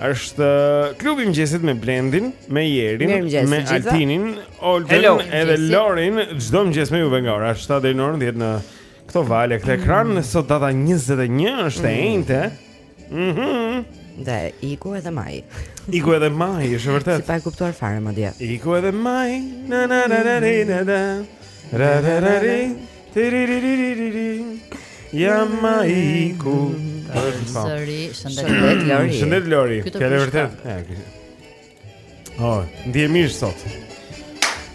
Është uh, klubi i mëngjesit me Blendin, me Jerin, Mirëmëngjes, me të gjitha. Altinin, Hello. Olden edhe Mëngjesi. Lorin, çdo mëngjes me juve nga ora 7 deri në orën 10 në këto vale, këtë ekran. Mm. Sot data 21 është e enjte. Mhm. Dhe iku edhe maj. Iku edhe maj, është e Si vërtet. pa e kuptuar fare madje. Iku edhe maj. Na na na na na na. Ra ra ra ra. Tiririririri Jam maj iku Sëri, shëndet Lori Shëndet Lori, qenka vërtet O, oh, ndihem mirë sot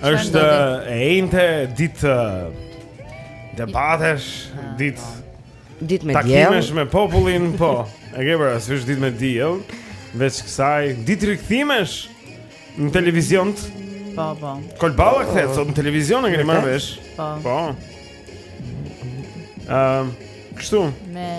është e enjte ditë Debatesh, ah, ditë po. Ditë me diell Takimesh me popullin, po E ke bërë, së vishë ditë me diell Veç kësaj, ditë rikthimesh Në televizion? Po, po. Kol Balla kthehet sot në televizion, e keni marrë vesh? Po. Po. Ehm, kështu. Me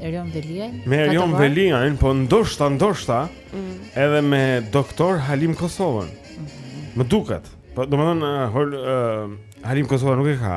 Erion Velian. Me Erion Velian, po ndoshta, ndoshta, mm. edhe me Doktor Halim Kosovën. Mm -hmm. Më duket. Po, domethënë, uh, uh, Halim Kosova nuk e ka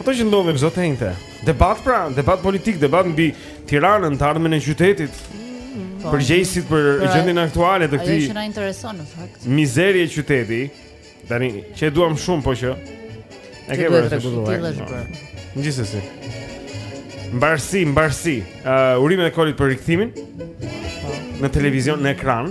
Ato që ndodhin këto të enjte. Debat pra, debat politik, debat mbi Tiranën, të ardhmen e qytetit. Po. Përgjegjësit për gjendjen aktuale të këtij. Ajo që na intereson në fakt. Mizerie qyteti. Tani që e duam shumë po që e ke për të rregulluar. Gjithsesi. Mbarësi, mbarësi. Uh, urime Kolit për rikthimin. Po. Në televizion, në ekran.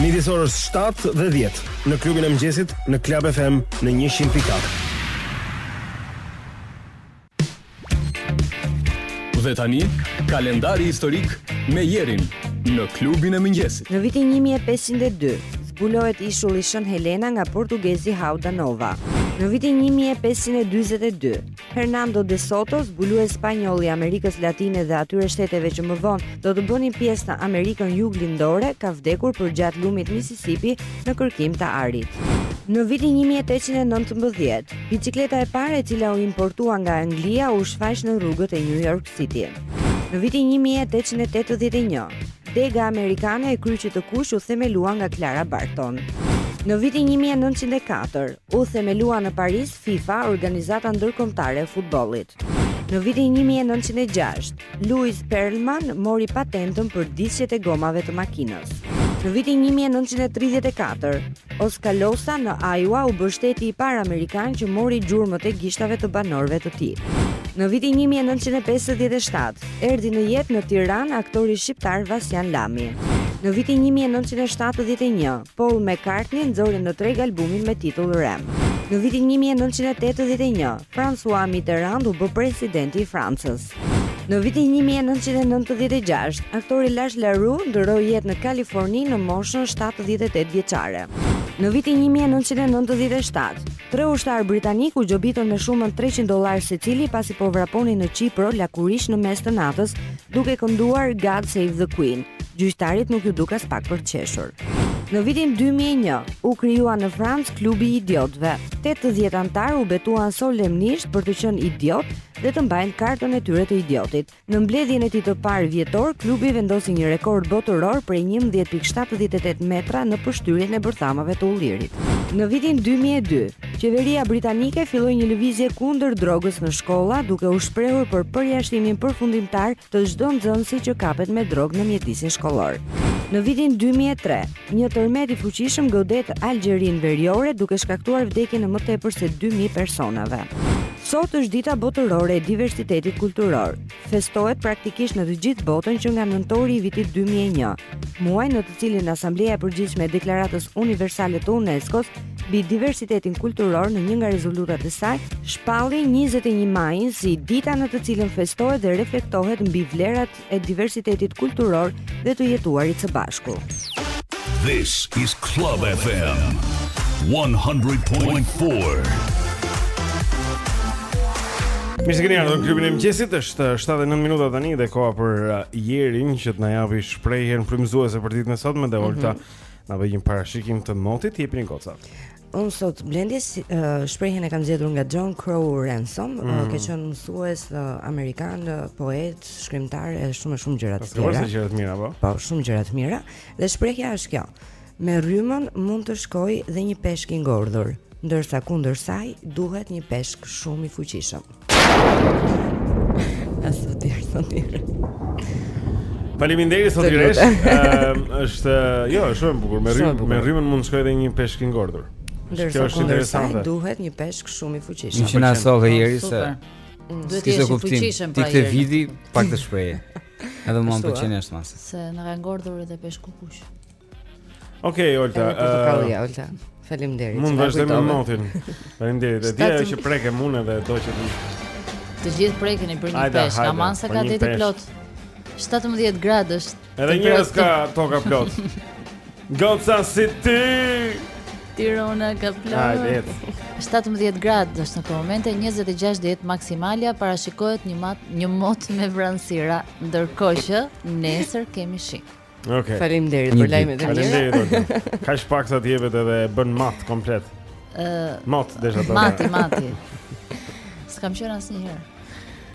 Midis orës 7 dhe 10 në klubin e mëngjesit në Club FM në 100.4. Dhe tani, kalendari historik me Jerin në klubin e mëngjesit. Në vitin 1502, zbulohet ishulli Shën Helena nga portugezi Hauda Nova. Në vitin 1542, Hernando de Soto, zbulues spanjoll i Amerikës Latine dhe atyre shteteve që më vonë do të bënin pjesë në Amerikën Juglindore, ka vdekur përgjatë lumit Mississippi në kërkim të arit. Në vitin 1819, bicikleta e parë e cila u importua nga Anglia u shfaq në rrugët e New York City. Në vitin 1881, dega amerikane e Kryqit të Kuq u themelua nga Clara Barton. Në vitin 1904, U themelua në Paris FIFA, organizata ndërkombëtare e futbollit. Në vitin 1906, Louis Perlman mori patentën për disqet e gomave të makinës. Në vitin 1934, Oskaloosa në Iowa u bë shteti i parë amerikan që mori gjurmët e gishtave të banorëve të tij. Në vitin 1957, erdi në jetë në Tiranë aktori shqiptar Vasjan Lami. Në vitin 1971, Paul McCartney nxori në treg albumin me titull Ram. Në vitin 1981, François Mitterrand u bë presidenti i Francës. Në vitin 1996, aktori Lash LaRue ndërroi jetë në Kaliforni në moshën 78 vjeçare. Në vitin 1997, Tre ushtarë britanikë u gjobitën me shumën treqind dollarë secili pasi po vraponin në Qipro lakurish në mes të natës, duke kënduar God Save the Queen. Gjyqtarit nuk iu duk aspak për të qeshur. Në vitin 2001, u krijua në Francë klubi i idiotëve. 80 anëtarë u betuan solemnisht për të qenë idiot dhe të mbajnë kartën e tyre të idiotit. Në mbledhjen e tij të parë vjetor, klubi vendosi një rekord botëror prej njëmbëdhjetë pikë shtatëdhjetë e tetë metra në pështyrjen e bërthamave të ullirit. Në vitin dy mijë e dy, qeveria britanike filloi një lëvizje kundër drogës në shkolla, duke u shprehur për përjashtimin përfundimtar të çdo nxënësi që kapet me drogë në mjedisin shkollor. Në vitin dy mijë e tre, një tërmet i fuqishëm godet Algjerinë veriore, duke shkaktuar vdekjen e më tepër se dy mijë personave. Sot është Dita Botërore e Diversitetit Kulturor. Festohet praktikisht në të gjithë botën që nga nëntori i vitit 2001, muaj në të cilin Asambleja e Përgjithshme e Deklaratës Universale të UNESCO-s mbi diversitetin kulturor në një nga rezolutat e saj shpalli 21 majin si dita në të cilën festohet dhe reflektohet mbi vlerat e diversitetit kulturor dhe të jetuarit së bashku. This is Club FM 100.4. Mirë se keni ardhur në klubin e mëngjesit. Është 7 e 9 minuta tani dhe koha për uh, Jerin që të na japi shprehjen frymëzuese për ditën e sotme dhe Olta mm -hmm. na bëjë një parashikim të motit, jepini goca. Unë sot Blendi shprehjen e kam zgjedhur nga John Crowe Ransom, mm. uh, ka qenë mësues uh, amerikan, uh, poet, shkrimtar e shumë shumë gjëra të tjera. Shumë gjëra të mira, po. Po, shumë gjëra të mira dhe shprehja është kjo. Me rrymën mund të shkojë dhe një peshk i ngordhur, ndërsa kundër saj duhet një peshk shumë i fuqishëm. Sa të tjerë, sa të tjerë. Faleminderit sot iresh. Ëm është, jo, është shumë bukur. Me rrym, me rrymën mund të shkojë edhe një peshk i ngordhur. Kjo është interesante. Duhet një peshk shumë i fuqishëm. Që na solli Jeri se. Mm. Duhet të jesh i fuqishëm pra. Ti këtë vidi pak të shpreh. Edhe mua më pëlqen jashtë mase. Se na ka ngordhur edhe peshku kush. Okej, okay, Olta. Ëh, portokalli, uh, Olta. Faleminderit. Mund të vazhdojmë me motin. Faleminderit. Dhe dia që prekë mua edhe do që të Të gjithë prekeni për një peshk, aman sa ka deti plot. 17 gradë është. Edhe njerëz ka toka plot. Goca City. Tirana ka plot. Hajde. 17 gradë është në këtë moment e 26 do jetë maksimalja parashikohet një mat, një mot me vranësira, ndërkohë që nesër kemi shi. Ok. Faleminderit për lajmet e mira. Faleminderit. Kaq pak sa të jepet edhe bën mat komplet. Ë, uh, mat desha të them. Mati, mati. S'kam qenë asnjëherë.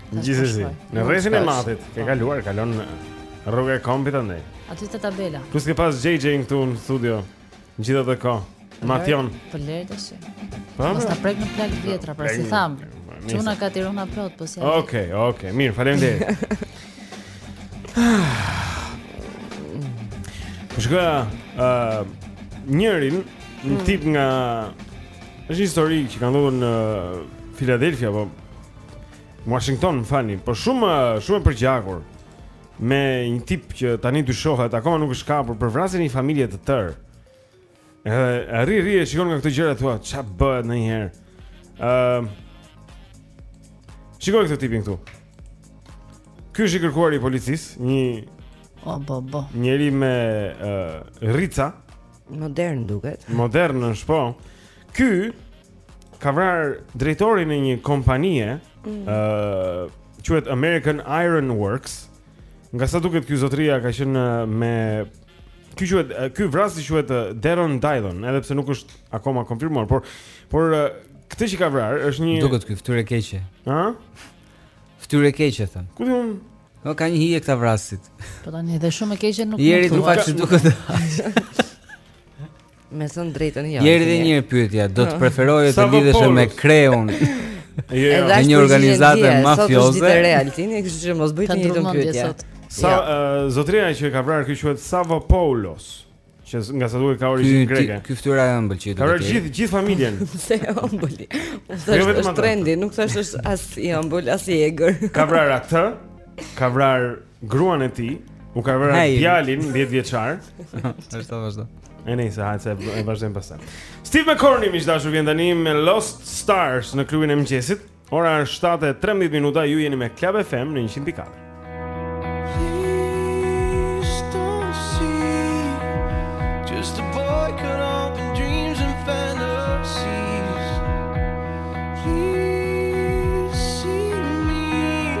Gjithsesi, në rrethin e Matit, ke kaluar, kalon rruga e kombit andaj. Aty te tabela. Plus ke pas JJ këtu në studio. Gjithë atë kohë. Matjan. Po le të shë. Po. Mos të prek në plak vjetra, pra si tham. Çuna ka Tirana plot, po si. Okej, okej. Mirë, faleminderit. Po shkoja, ë, njërin, një hmm. tip nga është një histori që ka ndodhur në Philadelphia, po Washington, më falni, po shumë shumë e përgjakur. me një tip që tani dyshohet, akoma nuk është kapur për vrasjen e një familje të tërë. Edhe rri rri e shikon nga këto gjëra thua, ça bëhet ndonjëherë. Ëm ehm, uh, Shikoje këtë tipin këtu. Ky është i kërkuar i policisë, një O bo bo. Njeri me uh, rrica, modern duket. Modern është po. Ky ka vrarë drejtorin e një kompanie, ëh, mm. uh, quhet American Iron Works. Nga sa duket ky zotëria ka qenë me Ky quhet ky vrasësi quhet Deron Dylon, edhe pse nuk është akoma konfirmuar, por por këtë që ka vrarë është një Duket ky fytyrë e keqe. Ë? Fytyrë e keqe thënë. Ku di unë? Po ka një hije këta vrasësit. Po tani edhe shumë e keqe nuk. Jeri nuk fakti duket. Me thënë të drejtën jo. Jeri dhe një pyetje, do të preferoje të lidheshe me kreun? Jo, jo. E një organizate mafioze. Sot është dita e Realdinit, kështu që mos bëj të njëjtën pyetje. Sa zotria që ka vrarë ky quhet Savopoulos, që nga sa duket ka origjinë greke. Ky fytyra e ëmbël që i duket. Ka gjithë gjithë familjen. Se ëmbël. Sa jo, është trendi, nuk thashë është as i ëmbël, as i egër. Ka vrarë atë? Ka vrarë Gruan e tij, i ka vrarë djalin 10 vjeçar. Vazhdo, vazhdo. E nejse, hajde se e vazhdojmë pastaj. Stevie McCrorie, miq të dashur, vjen tani me Lost Stars në klubin e mëngjesit Ora është 7.13 minuta, ju jeni me Club FM në 100.4 Please don't see Just a boy caught up in dreams and fantasies Please see me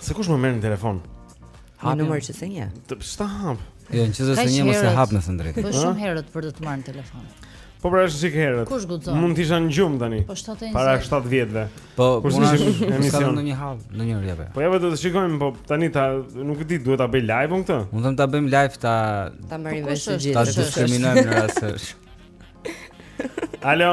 Se kush më merr në telefon? Hapja. Një numër që s'e njeh. Thjesht ta hap. Jo, në qoftë se s'e njeh mos e hap, me thënë të drejtën. Po shumë herët për të të marrë në telefon. Po pra është çik herët. Kush guxon? Mund të isha në gjumë tani. Po shtatë. Para 7 vjetëve. Po kur ishim në emision në një hall, në një rrjeve. Po ja ve të shikojmë, po tani nuk e di, duhet ta bëj live unë këtë. Mund të ta bëjmë live ta ta marrim po, vesh gjithë. Ta diskriminojmë në rast se. Alo.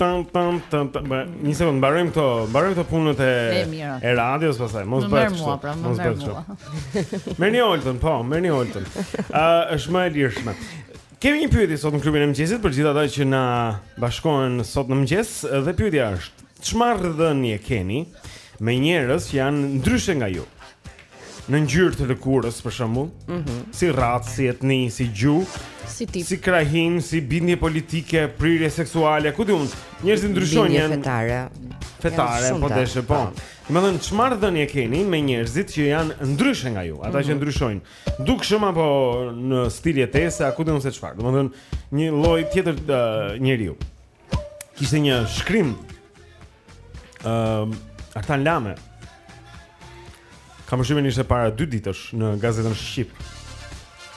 Tam tam tam tam. Ba, një sekond, mbarojmë këto, mbarojmë këto punët e e radios pastaj. Mos bëj kështu. Mua, pra, mos bëj kështu. Merrni Oltën, po, merrni Oltën. Ë, është më e lirshme. Kemi një pyetje sot në klubin e mëngjesit për gjithë ata që na bashkohen sot në mëngjes dhe pyetja është: Ç'marrëdhënie keni me njerëz që janë ndryshe nga ju? në ngjyrë të lëkurës për shembull, mm -hmm. si racë, si etni, si gjuhë, si tip, si krahinë, si bindje politike, prirje seksuale, ku di unë, njerëzit ndryshojnë, bindje fetare. Fetare, po deshë, po. po. Domethënë ç'marrëdhënie keni me njerëzit që janë ndryshe nga ju, ata mm -hmm. që mhm. ndryshojnë. Dukshëm apo në stil jetese, ku di unë se çfarë. Domethënë një lloj tjetër uh, njeriu. kishte një shkrim ë um, Artan Lame. Kam shumë, ishte para dy ditësh në gazetën Shqip.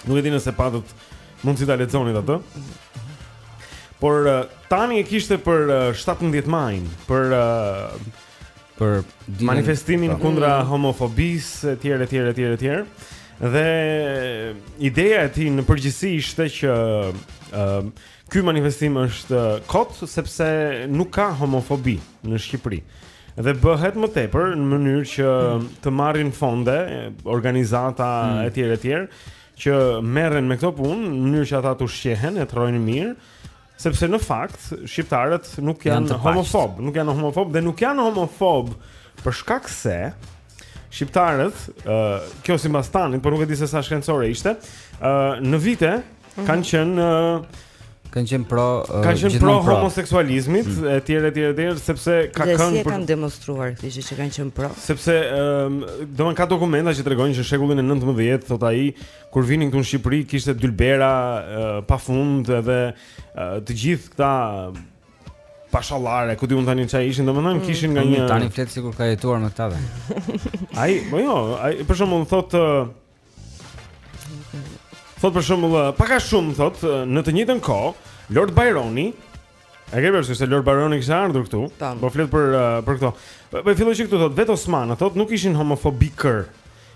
Nuk e di nëse patët mundësi ta lexonit atë. Por uh, tani e kishte për uh, 17 majin, për uh, për manifestimin po. kundra mm. homofobisë etj etj etj etj. Dhe ideja e tij në përgjithësi ishte që uh, Ky manifestim është kot sepse nuk ka homofobi në Shqipëri. Dhe bëhet më tepër në mënyrë që të marrin fonde organizata mm. etj etj që merren me këto punë në mënyrë që ata të ushqehen e të rrojnë mirë, sepse në fakt shqiptarët nuk janë, janë homofobë, nuk janë homofobë dhe nuk janë homofobë për shkak se Shqiptarët, uh, kjo simbas Tanit, por nuk e di se sa shkencore ishte, uh, në vite mm -hmm. kanë qenë... Uh, kanë qenë pro uh, kanë qenë pro, pro homoseksualizmit mm. etj etj etj sepse ka kanë kanë për... kanë demonstruar këtë gjë që kanë qenë pro sepse um, do të ka dokumenta që tregojnë që në shekullin e 19 thotë ai kur vinin këtu në Shqipëri kishte dylbera uh, pafund edhe uh, të gjithë këta Pashallarë, ku di unë tani ça ishin domethënë mm. kishin nga një Tani flet sikur ka jetuar me këta vend. Ai, po jo, ai për shembull thotë thotë për shembull pak a shumë thotë në të njëjtën kohë Lord Bajroni A është e vërtetë se Lord Bajroni kishte ardhur këtu? Po flet për për këto. Po filloi që këtu thotë vetë Osmanët thotë nuk ishin homofobikë.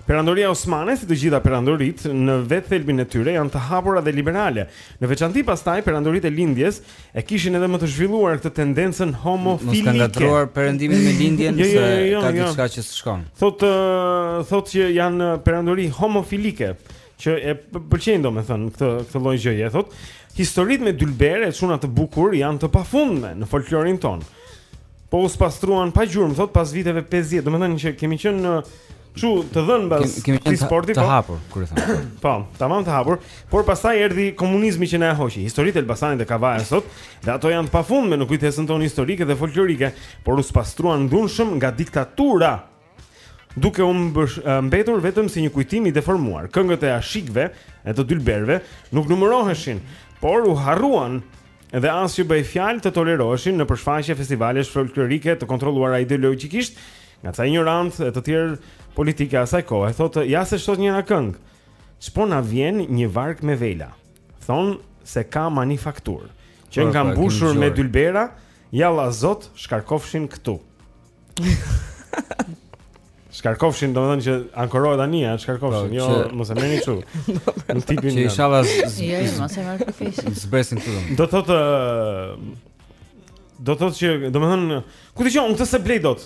Perandoria Osmane, si të gjitha perandoritë, në vetë thelbin e tyre janë të hapura dhe liberale. Në veçanti pastaj, perandoritë e lindjes e kishin edhe më të zhvilluar këtë tendencën homofilike. Mos ka ngatërruar perëndimin me lindjen jo, jo, jo, jo, ka jo. diçka që s'shkon. Thotë thotë që janë perandori homofilike. që e pëlqejnë domethënë këtë këtë lloj gjëje thot historitë me dylbere e çuna të bukur janë të pafundme në folklorin ton. Po u spastruan pa gjurmë thot pas viteve 50, domethënë që kemi qenë ne shumë të dhënë mbas këtij sporti po. Të hapur, si me thënë. Po, tamam të hapur, por pastaj erdhi komunizmi që na e hoqi. Historitë e Elbasanit dhe Kavajës thot, dhe ato janë të pafundme në kujtesën tonë historike dhe folklorike, por u spastruan dhunshëm nga diktatura. duke u mbetur vetëm si një kujtim i deformuar. Këngët e ashikëve e të dylberëve nuk numëroheshin, por u harruan dhe as që bëhej fjalë të toleroheshin në përshfaqje festivalesh folklorike të kontrolluara ideologjikisht nga ca injorantë e teveqelë politikë asaj kohe. Thotë, ja se ç'thot njëra këngë, ç'po na vjen një varkë me vela, thonë se ka manifaktur, që po, nga po, mbushur me dylbera, jalla zot shkarkofshin këtu. Shkarkofshin, domethënë që ankorohet anija, shkarkofshin, po, jo, që... mos e merrni që Në tipin Që ishalla zot Jo, jo, mos e merr për fish Zë besin të dhëmë Do thotë Do thotë që, domethënë Ku të që, unë të se blej do të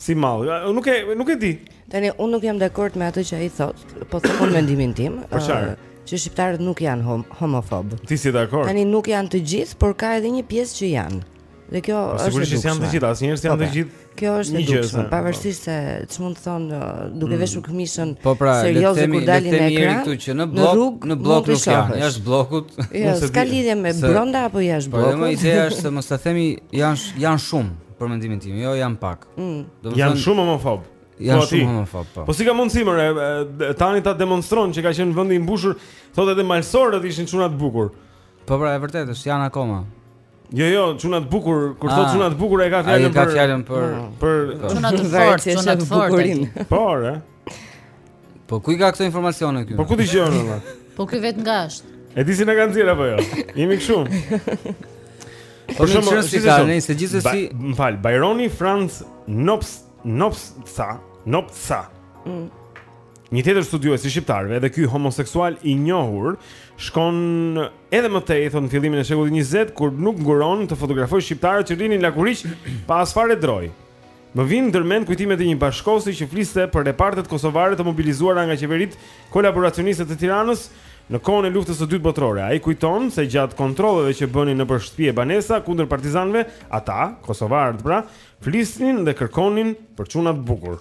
Si mall, nuk e, nuk e di Tani, unë nuk jam dakord me atë që ai thotë Po të them mendimin tim Për çfarë që shqiptarët nuk janë hom homofobë. Ti s'je dakord? Tani nuk janë të gjithë, por ka edhe një pjesë që janë. Dhe kjo po, është sigurisht që janë të gjitha, asnjëherë s'janë po, të pra, gjithë. Kjo është e dukshme, pavarësisht se ç'mund të thonë uh, duke mm. veshur këmishën po pra, serioze kur dalin në ekran. Po pra, le të themi këtu që në Bllok, në Bllok nuk janë, jashtë bllokut. Jo, s'ka lidhje me brenda apo jashtë bllokut. Po, më ideja është se mos ta themi janë janë shumë për mendimin tim, jo janë pak. Mm. Domethënë janë shumë homofob. Janë po, shumë homofob. Po. po si ka mundësi më tani ta demonstron që ka qenë vendi i mbushur, thotë edhe malsorët ishin çuna të bukur. Po pra, e vërtetë është, janë akoma. Jo, jo, çuna të bukur, kur thot ah. çuna të bukur e ka fjalën për. Ah, e ka fjalën për mm. për çuna të fortë, çuna të bukur. Po, re. Po ku i ka këto informacione këtu? Po ku ti ketë valla? Po ky vet nga është. E di si na kanë dhënë apo jo? Jemi këtu. Po shumë shumë si ka, ne se gjithsesi. Më fal, Bajroni Franc Nops Nopsa, Nopsa. Mm. Një tjetër studiues i shqiptarëve, edhe ky homoseksual i njohur, shkon edhe më tej thotë në fillimin e shekullit 20 kur nuk nguron të fotografojë shqiptarët që rrinin lakuriq pa as fare droj. Më vijnë ndërmend kujtimet e një bashkëkohësi që fliste për repartet kosovare të mobilizuara nga qeveritë kolaboracioniste të Tiranës në kohën e Luftës së Dytë Botërore. Ai kujton se gjatë kontrolleve që bënin nëpër shtëpi e banesa kundër partizanëve, ata, kosovarët pra, flisnin dhe kërkonin për çuna t'bukur.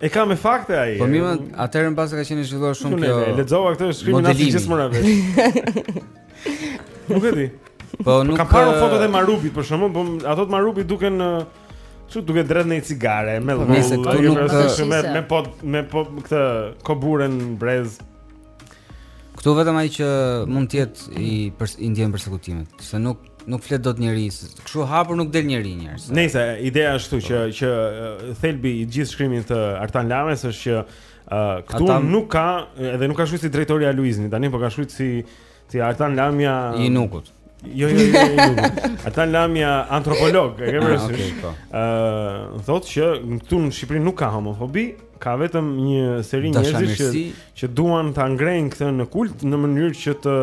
E ka me fakte ai. Po mirë, atëherë mbase ka qenë zhvilluar shumë kjo. Unë lexova këtë shkrimin aty gjithmonë vetë. Nuk e di. Po nuk ka parë fotot e Marubit për shembull, po ato të Marubit duken çu duket drejt në një cigare, me lëvë. Po, nëse këtu jo, nuk është shumë me me po me po këtë koburen në brez. Këtu vetëm ai që mund të jetë i i ndjen persekutimet, se nuk Nuk flet dot njeri, kështu hapur nuk del njeri njerëz. Nëse ideja është këtu që po. që thelbi i gjithë shkrimit të Artan Lames është që uh, këtu Ata... nuk ka edhe nuk ka shkruar si drejtori i Aluiznit, tani po ka shkruar si si Artan Lamja i nukut. Jo, jo, jo, jo. jo. Artan Lamja antropolog, e ke ah, parasysh? Ëh, po. thotë që këtu në Shqipëri nuk ka homofobi, Ka vetëm një seri njerëzish që që duan ta ngrejnë këtë në kult në mënyrë që të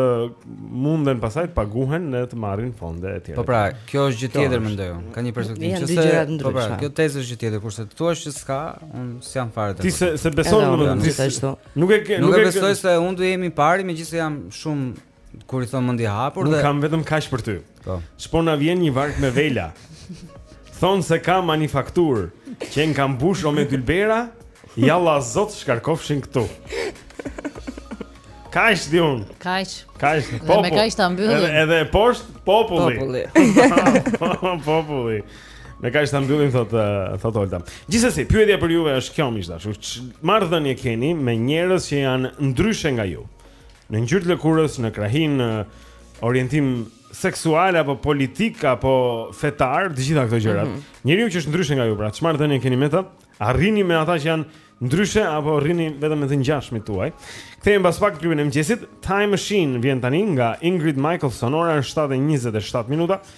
munden pastaj të paguhen dhe të marrin fonde etj. Po pra, kjo është gjë tjetër mendoj unë. Ka një perspektivë që se po pra, kjo tezë është gjë tjetër, kurse të thua që s'ka, unë s'jam fare të. Ti s'e s'e beson domethënë ti ashtu. Nuk e ke nuk e besoj se unë do jem i pari megjithëse jam shumë Kur i thon mendjehapur dhe Unë kam vetëm kaq për ty. Po. Ç'po na vjen një vark me vela. Thon se ka manifaktur qenka mbush o me dylbera, jalla Zot shkarkofshin këtu. Kaq di un. Kaq. Kaq. Po. Me kaq ta mbyllim. Edhe, edhe poshtë populli. Populli. populli. Me kaq ta mbyllim thot eh, thot Olta. Gjithsesi, pyetja për juve është kjo miq të dashur. Ç'marrëdhënie keni me njerëz që janë ndryshe nga ju? Në ngjyrë të lëkurës, në krahinë, në orientim seksual apo politik apo fetar, të gjitha këto gjëra. Mm -hmm. Njeriu që është ndryshe nga ju, pra ç'marrëdhënie keni me të? A rrini me ata që janë ndryshe apo rrini vetëm me të ngjashmit tuaj? Kthehemi pas pak në klubin e mëngjesit. Time Machine vjen tani nga Ingrid Michaelson ora 7:27 minuta.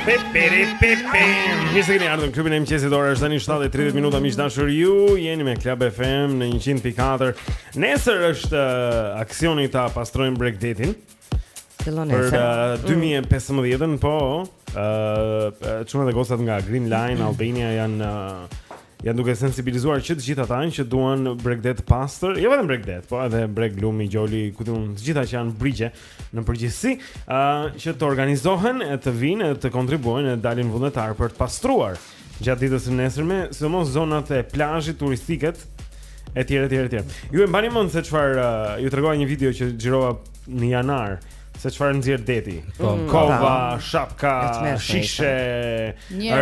Pipiri pipi. Mirë se keni ardhur në klubin e mëngjesit. Ora është tani 7:30 minuta. Miq të dashur, ju jeni me Club FM në 100.4. Nesër është uh, aksioni ta pastrojmë bregdetin. Fillon nesër. Për uh, 2015-ën, mm. po, ë, uh, çunat dhe gocat nga Green Line mm. Albania janë uh, Janë duke sensibilizuar që të gjithë ata që duan bregdet të pastër, jo vetëm bregdet, po edhe breg lumi, gjoli, ku të të gjitha që janë brigje në përgjithësi, ë uh, që të organizohen e të vinë e të kontribuojnë e dalin vullnetar për të pastruar gjatë ditës së nesërme, sidomos zonat e plazhit turistike etj etj etj. Ju e mbani mend se çfarë uh, ju tregova një video që xhirova në janar se çfarë nxjerr deti. Po, mm. kova, shapka, shishe,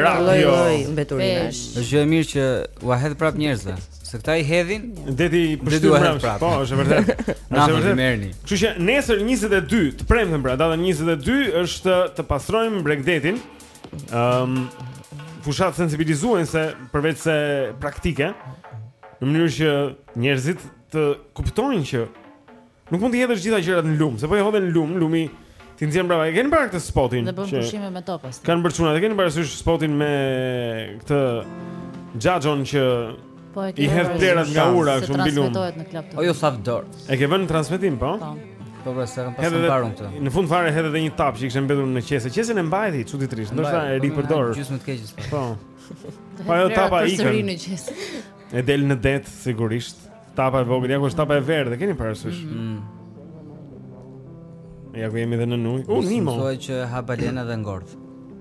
radio, mbeturinash. Është gjë e mirë që ua hedh prap njerëzve, se këta i hedhin. Deti i pështyr prap. Po, është vërtet. Na, merrini. Kështu që nesër 22, të premten pra, data 22 është të pastrojmë bregdetin. Ehm, um, fushatë sensibilizuese përveçse praktike, në mënyrë që njerëzit të kuptojnë që Nuk mund të hedhësh gjitha gjërat në lum, se po i hodhe në lum, lumi t'i nxjerr mbrapa. E keni parë këtë spotin? Ne bëjmë pushime me to pastaj. Kan bërë çuna, e keni parasysh spotin me këtë xhaxhon që, po e ke. I hedh plehrat nga ura kështu mbi lum. Transmetohet në Klan. O jo sa vdor. E ke vënë në transmetim, po? Po. Po pra, s'e kam pasur mbarun këtë. Në fund fare hedh edhe një tapë që kishte mbetur në qese. Qesen e mbajti çuditërisht, ndoshta e ripërdor. Gjysma e së keqes. Po. Po ajo tapa ikën. E del në det sigurisht. Tapa e vogël, ja ku është tapa e verdhë, e keni parasysh? Mm. mm. Ja ku jemi dhe në nuj. U nimo. Thuaj që e ha balena dhe ngordh.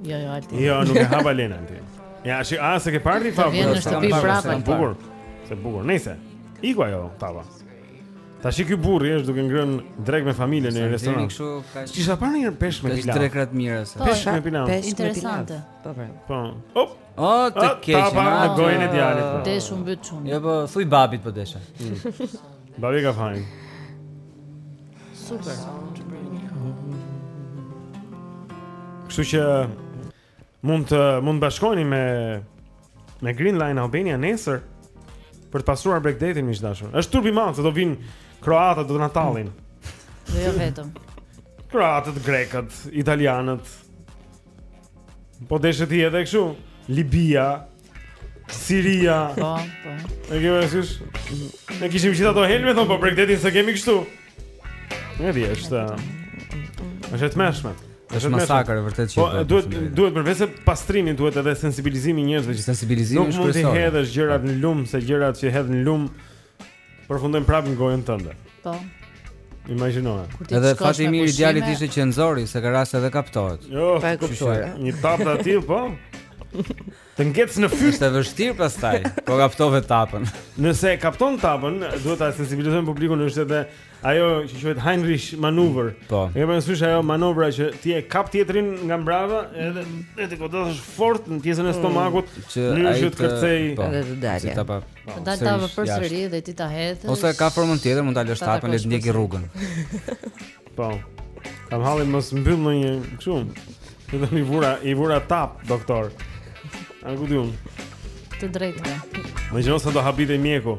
Jo, jo, alti. Jo, nuk e ha balena alti. Ja, shi, a s'e ke parë ti, sa bukur. Vjen në shtëpi prapë. Bukur. Sa bukur. Nice. Iku ajo tapa. Tash ky burri është duke ngrënë drekë me familjen në restorant. S'kisha parë një peshk me pilav. Kështu drekat e mira sa. Peshk me pilav. Interesante. Po, po. Po. Hop. O, të keqen, tapa në gojën e djalit po. Desh u mbyt çuni Jo, po, thuaj babit po desha mm. Babi ka fajin Super Kështu që mund të mund bashkoheni me me Green Line Albania nesër për të pastruar bregdetin miq të dashur. Është turp i madh se do vijnë kroatët do të na tallin. Jo vetëm. Kroatët, grekët, italianët, Po deshe ti edhe kështu? Libia, Siria. Po, po. Ne kemi parasysh. Ne kishim gjithë ato helme thonë, po bregdetin s'e kemi kështu. Nuk e di, është. Është e tmerrshme. Është masakër e vërtetë që. Po, po duhet duhet përveçse pastrimi duhet edhe sensibilizimi i njerëzve që sensibilizimi është kryesor. Nuk mund të hedhësh gjërat në lum se gjërat që hedh në lum Përfundojnë prapë në gojën tënde. Po. Imagjinoje. Edhe fati i mirë i djalit ishte që e nxori, se ka raste edhe kaptohet. Jo, pa e kuptuar. Një tapë aty, po. Të ngec në fyt. Është e vështirë pastaj, po kaptove tapën. Nëse kapton tapën, duhet ta sensibilizojmë publikun është edhe Ajo që quhet Heimlich Maneuver. Po. E ke parasysh ajo manovra që ti e kap tjetrin nga mbrapa edhe mm. e godet fort në pjesën e mm. stomakut, që ai të kërcej po, edhe të dalë. Si tapa. Po. Të dalë tapa përsëri dhe ti ta hedhësh. Ose ka formën tjetër, mund ta lësh tapën le të ndjekë rrugën. Po. Kam hallin mos mbyll ndonjë kështu. Ti do mi vura, i vura tapë, doktor. A ku di unë? Të drejtë. Mendoni sa do habitej mjeku.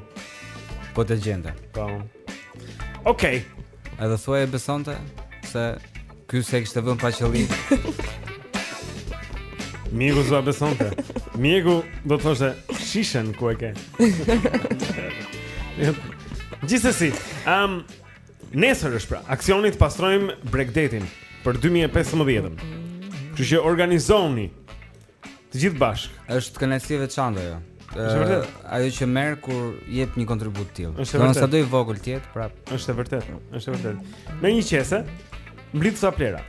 Po ta gjente. Po. Okej. Okay. Edhe thua e besonte se ky s'e kishte vënë pa qëllim. Mjeku s'ua besonte. Mjeku do të thoshte shishen ku e ke. Gjithsesi, um nesër është pra, aksioni të pastrojmë bregdetin për 2015-ën. Kështu që organizoni Të gjithë bashkë. Është kënaqësi e veçantë ajo. Është vërtet. Ajo që merr kur jep një kontribut të tillë. Domethënë sado i vogël të jetë prapë. Është vërtet. Është vërtet. Me një qese mblidh ca plehra.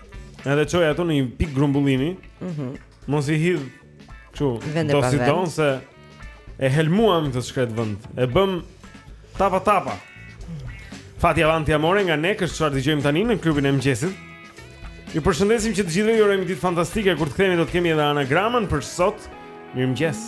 Edhe çoji ato në një pikë grumbullimi. Mhm. Mos i hidh kështu. Dosido se E helmuam këtë shkretë vend E bëmë tapa tapa Fatti avanti amore nga Nek është çfarë dëgjojmë tani në klubin e mëngjesit Ju përshëndesim që të gjithëve Ju urojmë ditë fantastike Kur të kthehemi do të kemi edhe anagramën për sot Mirëmëngjes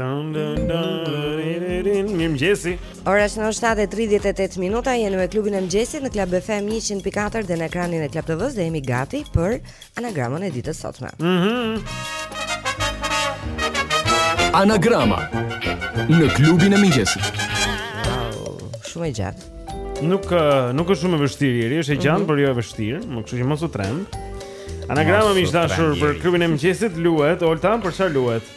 Dun dun dun. Mirëmëngjesi. Ora është 7:38 minuta, jemi me klubin e mëngjesit në Club FM 104 dhe në ekranin e Club TV-së dhe jemi gati për anagramën e ditës së sotme. Mhm. Anagrama në klubin e mëngjesit. Shumë e gjatë. Nuk nuk është shumë e vështirë, është e gjatë, mhm. por jo e vështirë, më kështu që mos u tremb. Anagrama më e dashur për klubin e mëngjesit luhet, Olta, për çfarë luhet?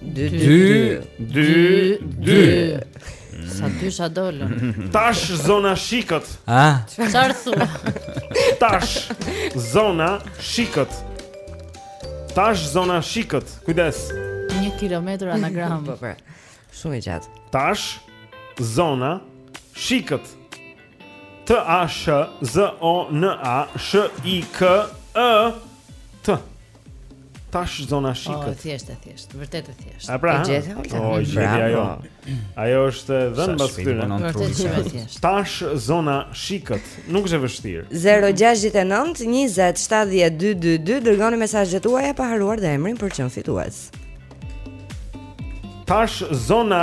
2 2 2 2 Sa dysha dolën. Tash zona shiket. Ah. Çfarë thua? Tash zona shiket. Tash zona shiket. Kujdes. 1 kilometër anagram. Po pra. Shumë e gjatë. Tash zona shiket. T A S H Z O N A S H I K E T Tash zona shiket. Oh, e thjeshtë, e thjeshtë, vërtet e thjeshtë. Pra, e gjeti Olta. Oh, e gjeti ajo. Ajo është e dhënë pas këtyre. Vërtet shumë e thjeshtë. Tash zona shiket, nuk është e vështirë. 069 20 70 222 dërgoni mesazhet tuaja pa harruar dhe emrin për çmim fitues. Tash zona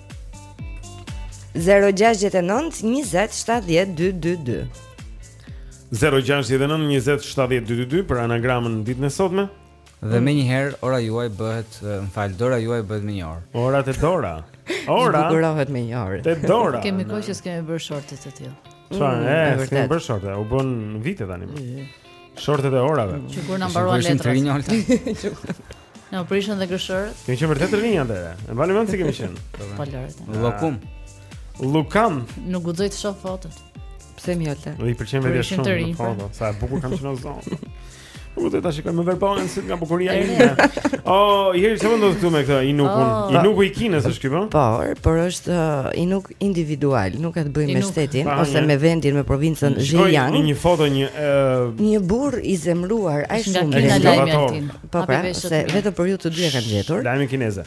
0-6-9-27-12-2 0-6-9-27-12-2 Për anagramën e ditës së sotme Dhe menjëherë, ora juaj bëhet Më fal, dora juaj bëhet me një orë Ora te dora Ora zbukurohet me një orë Te dora Kemi kohë që s'kemi bërë shorte të tillë Ça, mm, e, s'kemi bërë shorte U bënë vite tani më Shortet e orave Që kur na mbaruan letrat Që kur na mbaruan letrat Na u prishën dhe gërshërët. Kemi qenë vërtet të rinj atëre. E mbani mend se kemi qenë. Po. Lokum. Lokum. Nuk guxoj të shoh fotot. Pse moj Olta? Do i pëlqejë vetja shumë në, po, foto. Sa e bukur kam qenë o zot. Nuk dua ta shikoj, më verbohen sytë nga bukuria ime. Oh, i heri çfarë do të me këtë eunukun? Oh. Eunuku i Kinës është ky po? Po, por është uh, eunuk individual, nuk ka të bëjë me shtetin ose me vendin, me provincën Zhejiang. Shikoj një foto një uh, një burr i zemruar, aq shumë i lajmi Po pra, se vetëm për ju të dy e kanë gjetur. Lajmi kinez.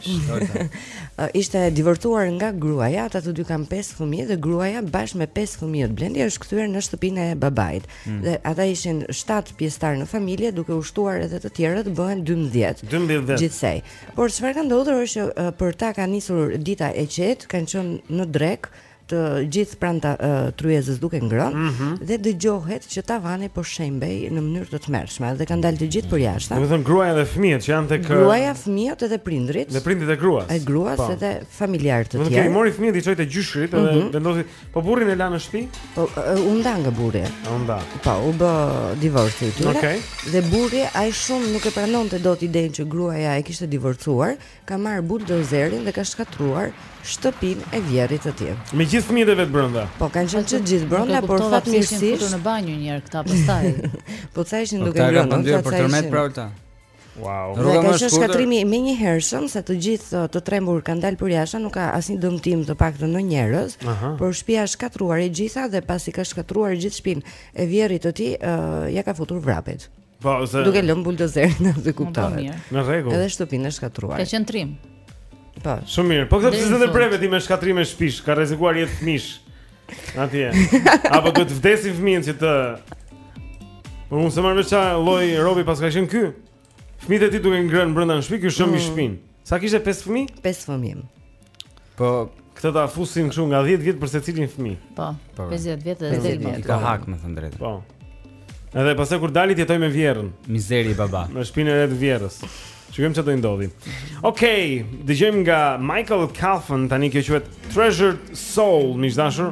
Ishte divorcuar nga gruaja, ata të dy kanë pesë fëmijë dhe gruaja bashkë me pesë fëmijët Blendi është kthyer në shtëpinë e babait. Mm. Dhe ata ishin 7 pjesëtarë në familje, duke u shtuar edhe të tjerët, bëhen 12. 12. Gjithsej. Por çfarë ka ndodhur është që për ta ka nisur dita e qetë, kanë qenë në drekë të gjithë pranë uh, tryezës duke ngrënë mm -hmm. dhe dëgjohet që tavani po shembej në mënyrë të tmerrshme dhe kanë dalë të gjithë përjashta. Domethënë gruaja dhe fëmijët që janë tek gruaja, fëmijët edhe prindrit. Dhe prindrit e gruas. E gruas po. edhe familjarë të tjerë. Domethënë i mori fëmijët i çoi te gjyshrit mm -hmm. dhe mhm. vendosi po burrin e la në shtëpi? Po uh, u nda nga burri. U nda. Po u bë divorci i tyre. Okay. Dhe burri aq shumë nuk e pranonte dot idenë që gruaja e kishte divorcuar, Ka marrë buldozerin dhe ka shkatërruar shtëpinë e vjerrit të tij. Me gjithë fëmijët e vet brenda. Po kanë qenë të gjithë brenda, por fatmirësisht. Nuk e kuptova pse ishin futur në banjë një herë këta pastaj. Po ca ishin, po, duke ngrënë. Ata kanë menduar për tërmet pra Olta. Wow. Rruga më e shkurtër. Ka shkatrim i menjëhershëm sa të gjithë të trembur kanë dalë përjashta, nuk ka asnjë dëmtim të paktën në njerëz, por shtëpia është shkatruar e gjitha dhe pasi ka shkatruar gjithë shtëpinë e vjerrit të tij, uh, ia ka futur vrapit. Po, se duke lënë buldozerin aty, kupton. Në rregull. Edhe shtëpinë e shkatruar. Ka qenë trim. Po. Shumë mirë. Po këtë pse e dënove ti me shkatrime shpish, ka rrezikuar jetë fëmish. Atje. Apo do të vdesin fëmijët që të Po unë s'e marr vesh ça lloj robi paska qenë ky. Fëmijët e tij duke ngrënë brënda në shpi, ky shemb, mm, shpinë. Sa kishte 5 fëmi? 5 fëmi Po, këtë ta fusin këtu nga 10 vjet për secilin fëmijë. Po, 50 vjet dhe del më. E ka hak me thënë drejtë. Po. Edhe pastaj kur të dalë të jetojë me vjerrën. Mizeri baba. Në shpinë e re të vjerrës. Shikojmë çfarë do i ndodhi. Okej, okay, dëgjojmë nga Michael Calfan tani kjo quhet Treasured Soul, miq të dashur.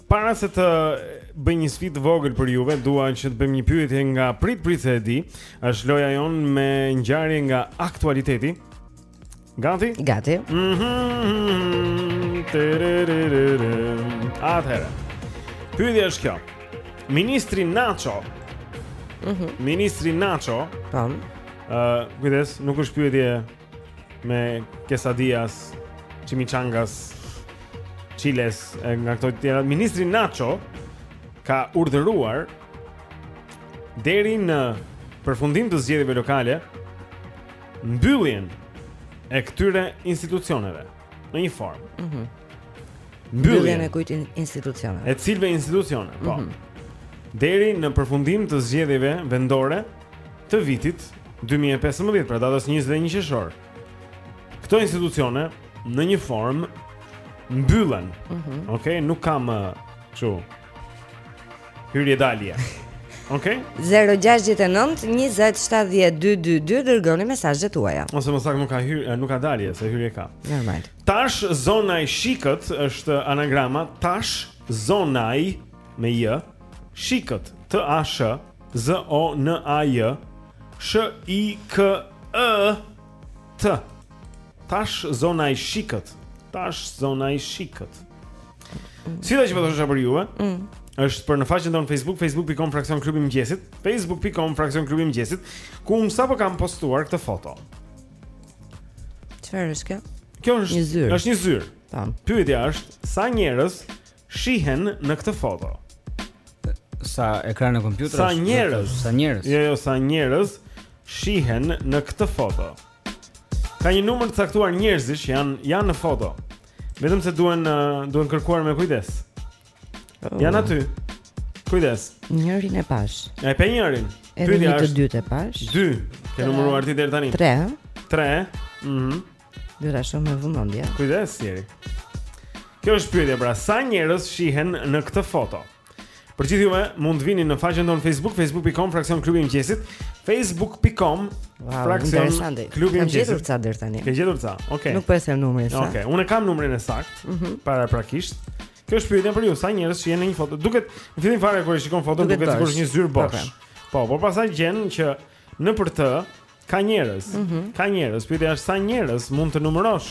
Para se të bëj një sfidë të vogël për juve, dua që të bëjmë një pyetje nga Prit Prit se e di. Është loja jonë me ngjarje nga aktualiteti. Gati? Gati. Mhm. Atëherë. Pyetja është kjo. Ministri Naço. Mhm. Ministri Naço. Tam. Ëh, uh, kujdes, nuk është pyetje me quesadillas, chimichangas, chiles, nga këto të tjera. Ministri Naço ka urdhëruar deri në përfundim të zgjedhjeve lokale mbylljen e këtyre institucioneve në një formë. Mhm. Mm mbylljen e kujt institucioneve? E cilëve institucione? Po. Mm -hmm. Deri në përfundim të zgjedhjeve vendore të vitit 2015, pra datës 21 qershor. Këto institucione në një formë mbyllen. Mm -hmm. Okej, okay? nuk ka më kështu. Hyrje dalje. Okej. Okay? 069 20 70 222 dërgoni mesazhet tuaja. Ose më saktë nuk ka hyrje, nuk ka dalje, se hyrje ka. Normal. Tash zonaj shikët është anagrama tash zonaj me j shikët t a s h Z O N A J S H I K Ë T Tash zonaj shikët Tash zonaj shikët Sfida që po thosha për juve mm. është për në faqen tonë Facebook Facebook.com fraksion klubi i mëngjesit Facebook.com fraksion klubi i mëngjesit Ku unë sapo kam postuar këtë foto Çfarë është kjo? Kjo është një zyrë është një zyrë Pyetja është sa njerëz shihen në këtë foto? Sa ekrane kompjuteri? Sa njerëz? Sa njerëz? Jo, jo, sa njerëz shihen në këtë foto? Ka një numër të caktuar njerëzish që janë janë në foto. Vetëm se duhen uh, duhen kërkuar me kujdes. Oh. Janë aty. Kujdes. Njërin e pashë. E pe njërin. Edhe një të dytë e pashë. Dy. Ke numëruar ti deri tani? 3. 3. Mhm. Do ta shoh me vëmendje. Kujdes, Jeri. Kjo është pyetja pra, sa njerëz shihen në këtë foto? Për gjithë juve mund të vini në faqen tonë Facebook, facebook.com fraksion klubi i mëngjesit, facebook.com wow, fraksion klubi i mëngjesit. Kam gjetur ca deri tani. Ke gjetur ca. Okej. Okay. Nuk po e them numrin sa. Okej, okay. unë kam numrin e saktë. Mm -hmm. Paraprakisht. Kjo është pyetja për ju, sa njerëz shihen në një foto? Duket, në fillim fare kur e shikon foton, duket sikur është një zyrë bosh. Po, por pastaj gjen që Nëpër të ka njerëz. Mm -hmm. Ka njerëz. Pyetja është sa njerëz mund të numërosh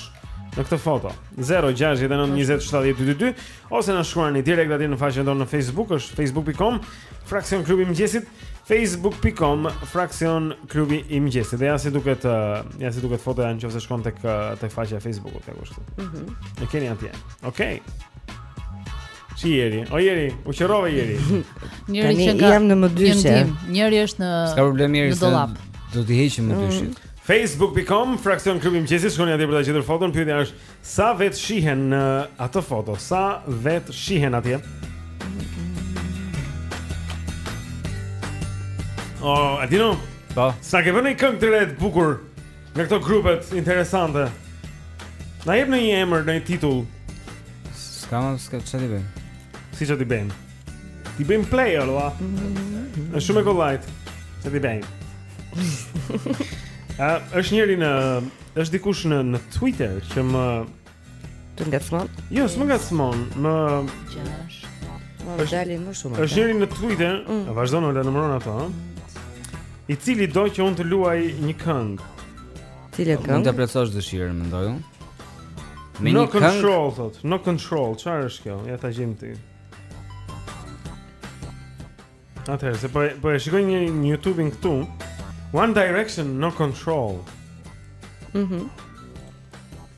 në këtë foto. 069 20 70 222 ose na shkruani direkt atje në faqen tonë në Facebook, është facebook.com fraksion klubi i mëngjesit facebook.com fraksion klubi i mëngjesit. Dhe ja si duket, uh, ja si duket fotoja në qoftë se shkon tek uh, tek faqja e Facebookut tek kështu. Mhm. Mm e keni atje. Okej. Okay. Jeri? O jeri, u qorrove jeri. Njëri që nga jam në mëdyshje. Njëri është në S'ka problem jeri. Në dollap. Do t'i heqim mëdyshjet. Facebook.com fraksion klubi i mëngjesit shkoni atje për ta gjetur foton. Pyetja është sa vetë shihen në atë foto? Sa vetë shihen atje? Oh, Adino. Po. S'e ke vënë këngë të re të bukur? Në këto grupet interesante. Na jep na një emër, na një titull. S'ka më s'ka çfarë t'i bëjmë. Si çfarë t'i bëjmë? T'i bëjmë play Ola. Është shumë e kollajt. Çfarë t'i bëjmë? A është njëri në është dikush në në Twitter që më Të ngacmon? Jo, s'më ngacmon, më Gjashtë. Po dalin më shumë. Është njëri në Twitter, mm. e vazhdon Ola numëron ato, i cili do që unë të luaj një këngë. Cila këngë? Mund t'ia plotësosh dëshirën, mendoj unë. Me një këngë... No control thotë, no control, çfarë është kjo? Ja ta gjejmë ti. Atëherë, se po, po e shikoj një, një YouTube-in këtu. One Direction, no control. Mhm. Mm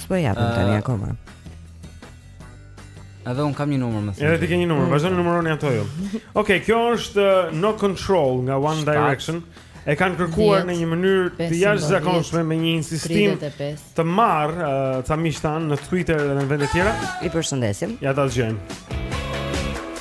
S'po e japim tani uh, akoma. Edhe unë kam një numër me thënë. Edhe ti ke një numër, mm. vazhdoni numëroni ato ju. Okej, okay, kjo është uh, No Control nga One Shtatë. Direction. E kanë kërkuar 10, në një mënyrë të jashtëzakonshme me një insistim 35. të marrë uh, ca miq tanë në Twitter dhe në vende të tjera. I përshëndesim. Ja ta dëgjojmë.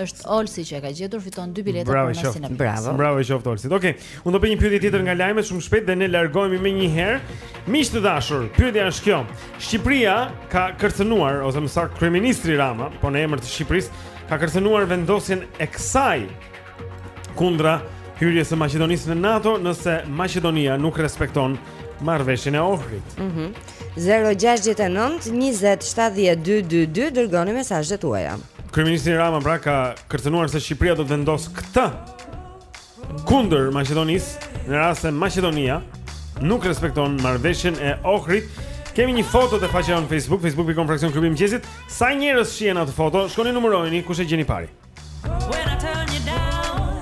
Është Olsi që e ka gjetur, fiton dy bileta për nasin e Bravo. Bravo, i qoftë Olsit. Okej. Okay. Unë do bëj një pyetje tjetër nga lajmet shumë shpejt dhe ne largohemi menjëherë. Miq të dashur, pyetja është kjo. Shqipëria ka kërcënuar ose më saktë kryeministri Rama, po në emër të Shqipërisë, ka kërcënuar vendosjen e kësaj kundra hyrjes së Maqedonisë në NATO nëse Maqedonia nuk respekton marrëveshjen e Ohrit. Mhm. Mm 069 20 70 222 dërgoni mesazhet tuaja. Kryeministri Rama pra ka kërcënuar se Shqipëria do të vendosë këtë kundër Maqedonisë në rast se Maqedonia nuk respekton marrëveshjen e Ohrit. Kemi një foto te faqja në Facebook, facebook.com fraksion klubi i mëngjesit. Sa njerëz shihen në atë foto? Shkoni numërojini kush e gjen i pari.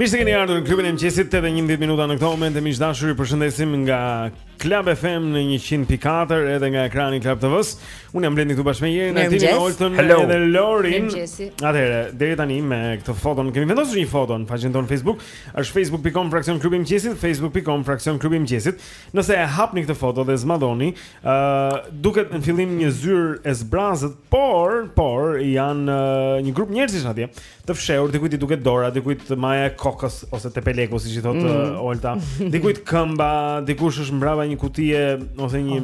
Mirë se keni ardhur në klubin e mëngjesit 8:11 minuta në këtë moment miq të dashur ju përshëndesim nga Club FM në 100.4 edhe nga ekrani i Club TV-së. Unë jam Blendi këtu bashkë me Jerin, Altinin, Oltën dhe Lorin. Atëherë, deri tani me këtë foton kemi vendosur një foto në faqen tonë në Facebook, është facebook.com fraksion klubi i mëngjesit, facebook.com fraksion klubi i mëngjesit. Nëse e hapni këtë foto dhe e zmadhoni, ë uh, duket në fillim një zyrë e zbrazët, por por janë uh, një grup njerëzish atje. të fshehur, dikujt i duket dora, dikujt maja e kokës ose tepeleku siç i thotë mm. Uh, Olta, dikujt këmba, dikush është mbrapa një kutie ose një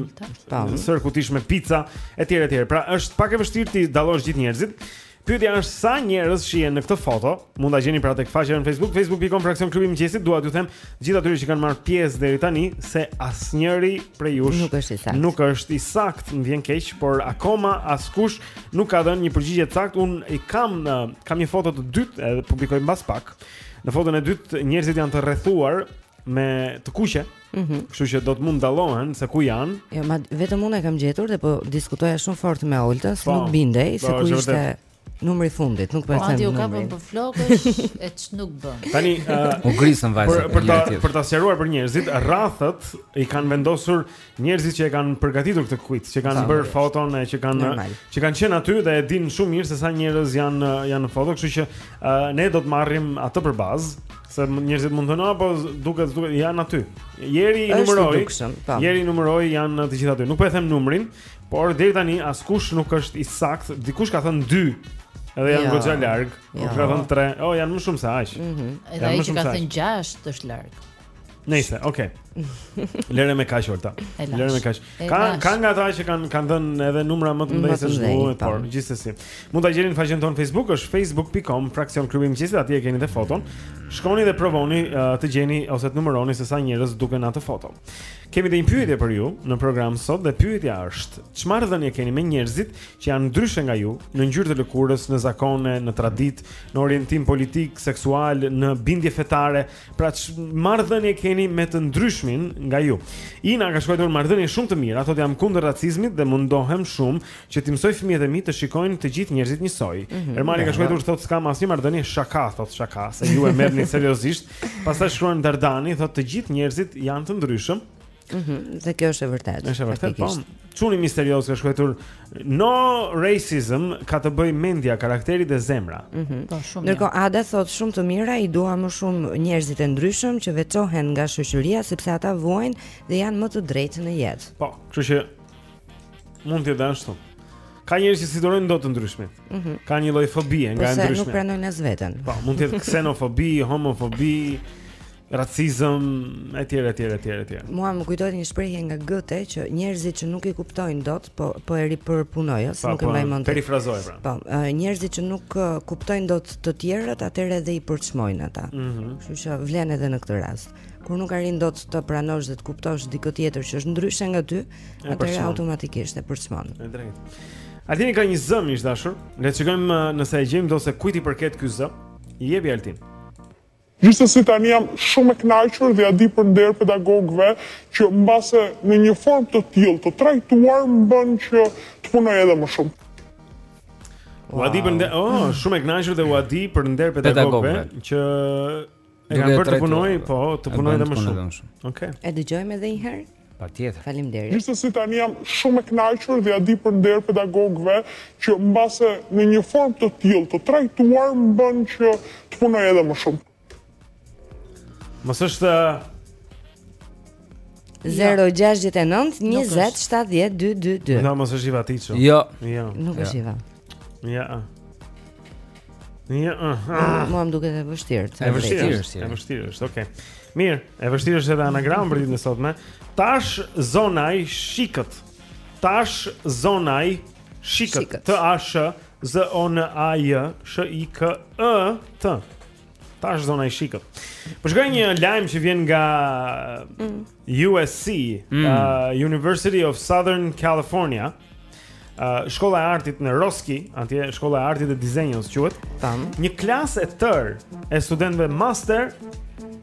tavë, sërë kutish me pica etj etj. Pra është pak e vështirë t'i dallosh gjithë njerëzit. Pyetja është sa njerëz shihen në këtë foto? Mund ta gjeni pra tek faqja në Facebook, facebook.com fraksion klubi i mëngjesit. Dua t'ju them gjithë atyre që kanë marrë pjesë deri tani se asnjëri prej jush nuk është i saktë. Nuk është i saktë, më vjen keq, por akoma askush nuk ka dhënë një përgjigje të saktë. Un i kam kam një foto të dytë edhe e publikoj mbas pak. Në foton e dytë njerëzit janë të rrethuar me të kuqe. Mhm. Mm Kështu që do të mund dallohen se ku janë. Jo, ma vetëm unë e kam gjetur dhe po diskutoja shumë fort me Oltën, se po, nuk bindej po, se ku ishte numri i fundit, nuk po e them. Aty u kapën për flokësh e ç'nuk bënë. Tani uh, u grisën vajzat. Për për ta për ta sqaruar për njerëzit, rrathët i kanë vendosur njerëzit që e kanë përgatitur këtë quiz, që kanë bërë foton e që kanë që kanë qenë aty dhe e dinë shumë mirë se sa njerëz janë janë në foto, kështu që uh, ne do të marrim atë për bazë, se njerëzit mund të thonë apo ah, duket duket janë aty. Jeri i numëroi. Po. Jeri i numëroi janë të gjithë aty. Nuk po e them numrin, por deri tani askush nuk është i saktë. Dikush ka thënë 2 Edhe janë goxha larg. Dikush ka thënë 3. Oh, janë më shumë se aq. Mhm. Edhe ai që ka thënë 6 është larg. Nëse, okay. Lëre me kaq Olta. Lëre me kaq. Ka ka nga ata që kanë kanë dhënë edhe numra më të mëdhenj shumë, por gjithsesi. Mund ta gjeni në faqen tonë Facebook, është facebook.com fraksion klubi i mëngjesit, aty e keni dhe foton. Shkoni dhe provoni uh, të gjeni ose të numëroni se sa njerëz duken në atë foto. Kemi dhe një pyetje për ju në program sot dhe pyetja është: Çfarë marrëdhënie keni me njerëzit që janë ndryshe nga ju në ngjyrë të lëkurës, në zakone, në traditë, në orientim politik, seksual, në bindje fetare, Pra çfarë marrëdhënie keni me të ndryshmin nga ju. Ina ka shkruar marrëdhënie shumë të mira, thotë jam kundër racizmit dhe mundohem shumë që t'i mësoj fëmijët e mi të shikojnë të gjithë njerëzit njësoj. Mm -hmm. Ermani ka shkruar thotë s'kam asnjë marrëdhënie shaka, thotë shaka, se ju e merrni seriozisht. Pastaj shkruan Dardani, thotë të gjithë njerëzit janë të ndryshëm. Mhm, mm dhe kjo është e vërtetë. Është e vërtetë. Po, çuni misterioz ka shkruar No racism ka të bëj mendja, karakteri dhe zemra. Mhm. Mm shumë. Ndërkohë Ada thotë shumë të mira, i dua më shumë njerëzit e ndryshëm që veçohen nga shoqëria sepse ata vuajnë dhe janë më të drejtë në jetë. Po, kështu që mund të jetë ashtu. Ka njerëz që s'i durojnë dot të ndryshmit. Mm -hmm. Ka një lloj fobie nga e ndryshmja. Po nuk pranojnë as veten. Po, mund të jetë ksenofobi, homofobi, racizëm etj etj etj etj. Mua më kujtohet një shprehje nga Goethe që njerëzit që nuk e kuptojnë dot, po po e ripërpunoj, ëh, nuk e mbaj mend. Perifrazoj pra. Po, njerëzit që nuk kuptojnë dot të tjerët, atëherë edhe i përçmojnë ata. Ëh. Mm -hmm. Kështu që vlen edhe në këtë rast. Kur nuk arrin dot të pranosh dhe të kuptosh dikë tjetër që është ndryshe nga ty, atëherë automatikisht e përçmon. E drejtë. Altini ka një zë misterioz. Le të shikojmë nëse e gjejmë dot se kujt i përket ky zë. Jepi Altin. Gjithsesi tani jam shumë e kënaqur dhe ua di për nder pedagogëve që mbase në një formë të tillë të trajtuar më bënë që të punoj edhe më shumë. Wow. Ua di për nder, oh, shumë e kënaqur dhe ua di për nder pedagogëve që e kanë bërë të punoj, po, të punoj edhe më shumë. Okej. Okay. E dëgjojmë edhe një herë. Patjetër. Faleminderit. Gjithsesi tani jam shumë e kënaqur dhe ia di për nder pedagogëve që mbase në një formë të tillë të trajtuar më bën që të punoj edhe më shumë. Mos është 069 20 70 222. No mos është i vatitshëm. Jo. Jo. Nuk është jo. i vatitshëm. Ja. Ja. Mua më duket e vështirë. E vështirë, e vështirë është. Okej. Mirë, e vështirë është edhe anagram për ditën e sotme. Tash zonaj shikët. Tash zonaj shikët. T A S H Z O N A J S H I K E T. Tash zonaj shikët. Po shikoj një lajm që vjen nga mm. USC, mm. uh, University of Southern California, uh, shkolla e artit në Roski, atje shkolla e artit dhe dizajnit quhet. Tam. Një klasë e tërë e studentëve master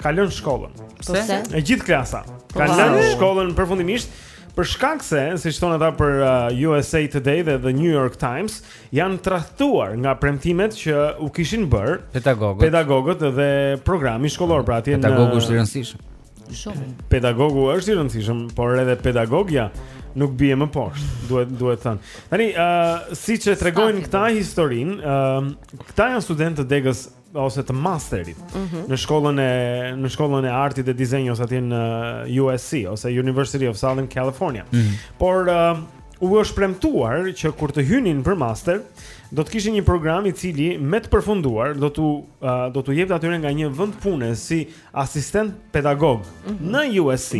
ka lënë shkollën. Pse? E gjithë klasa po, ka lënë wow. shkollën përfundimisht për shkak se, siç thonë ata për uh, USA Today dhe The New York Times, janë tradhtuar nga premtimet që u kishin bërë pedagogët, pedagogët dhe programi shkollor pra atje në Pedagogu është i rëndësishëm. Shumë. Pedagogu është i rëndësishëm, por edhe pedagogja nuk bie më poshtë, duhet duhet thënë. Tani, ë, uh, siç e tregojnë këta historinë, ë, uh, këta janë studentë të degës ose të masterit mm -hmm. në shkollën e në shkollën e artit dhe dizajnit atje në USC ose University of Southern California. Mm -hmm. Por uh, u është premtuar që kur të hynin për master, do të kishin një program i cili me të përfunduar do t'u uh, do t'u jepte atyre nga një vend pune si asistent pedagog mm -hmm. në USC.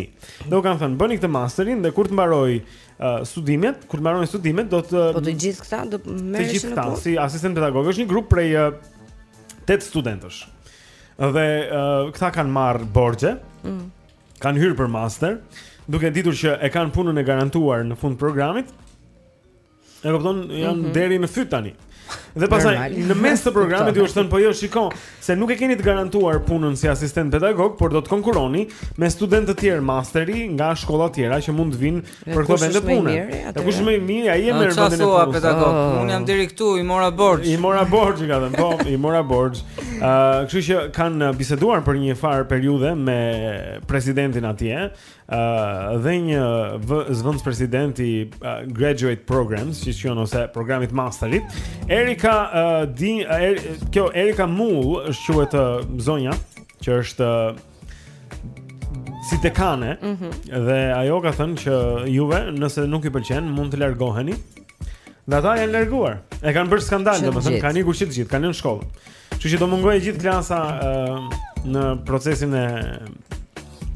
Dhe u kanë thënë bëni këtë masterin dhe kur të mbaroj uh, studimet, kur të mbarojnë studimet do të Po të gjithë këta do merreshin në punë. Të gjithë këta si asistent pedagog është një grup prej 8 uh, studentësh. Dhe uh, këta kanë marrë borxhe. Mm -hmm. Kanë hyrë për master, duke e ditur që e kanë punën e garantuar në fund të programit. E kupton, janë mm -hmm. deri në fyt tani. Dhe pastaj në mes të programit u është thënë po jo shiko se nuk e keni të garantuar punën si asistent pedagog, por do të konkurroni me studentë të tjerë masteri nga shkolla të tjera që mund të vijnë për këto vende pune. Dhe kush më i mirë, ai e merr vendin e punës. pedagog. Oh. Unë jam deri këtu, i mora borxh. I mora borxh, i ka thënë, po, i mora borxh. Ë, uh, kështu që kanë biseduar për një farë periudhe me presidentin atje, dhe një zëvendës president i uh, graduate programs që që ose programit masterit Erika uh, di, uh, er, kjo Erika Mull është quhet zonja që është uh, si dekane mm -hmm. dhe ajo ka thënë që juve nëse nuk ju pëlqen mund të largoheni dhe ata janë larguar e kanë bërë skandal domethënë kanë ikur që të gjithë kanë lënë shkollën Kështu që do mungoj e gjithë klasa uh, në procesin e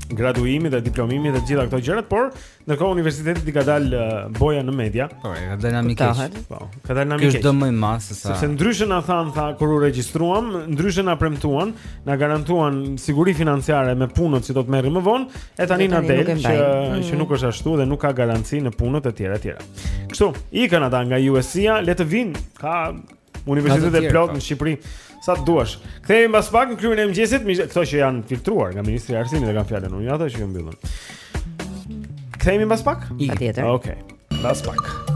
graduimit dhe diplomimit dhe gjitha këto gjërat, por ndërkohë universiteti i ka dalë boja në media. Po, e ka dalë në keq. Po, ka dalë në keq. Kjo është më i madh se sa. Sepse ndryshe na than tha kur u regjistruam, ndryshe na premtuan, na garantuan siguri financiare me punët që do të merrim më vonë, e tani na del që mm. që nuk është ashtu dhe nuk ka garanci në punët e tjera, etjera. Kështu, ikën ata nga USC-a, le të vinë. Ka Universitete plot në Shqipëri. Sa të duash. Kthehemi mbas pak në klubin e mëngjesit, këto që janë filtruar nga Ministria e Arsimit e kam fjalën unë, ato që u mbyllën. Kthehemi mbas pak? Patjetër. Okej. Okay. Mbas pak.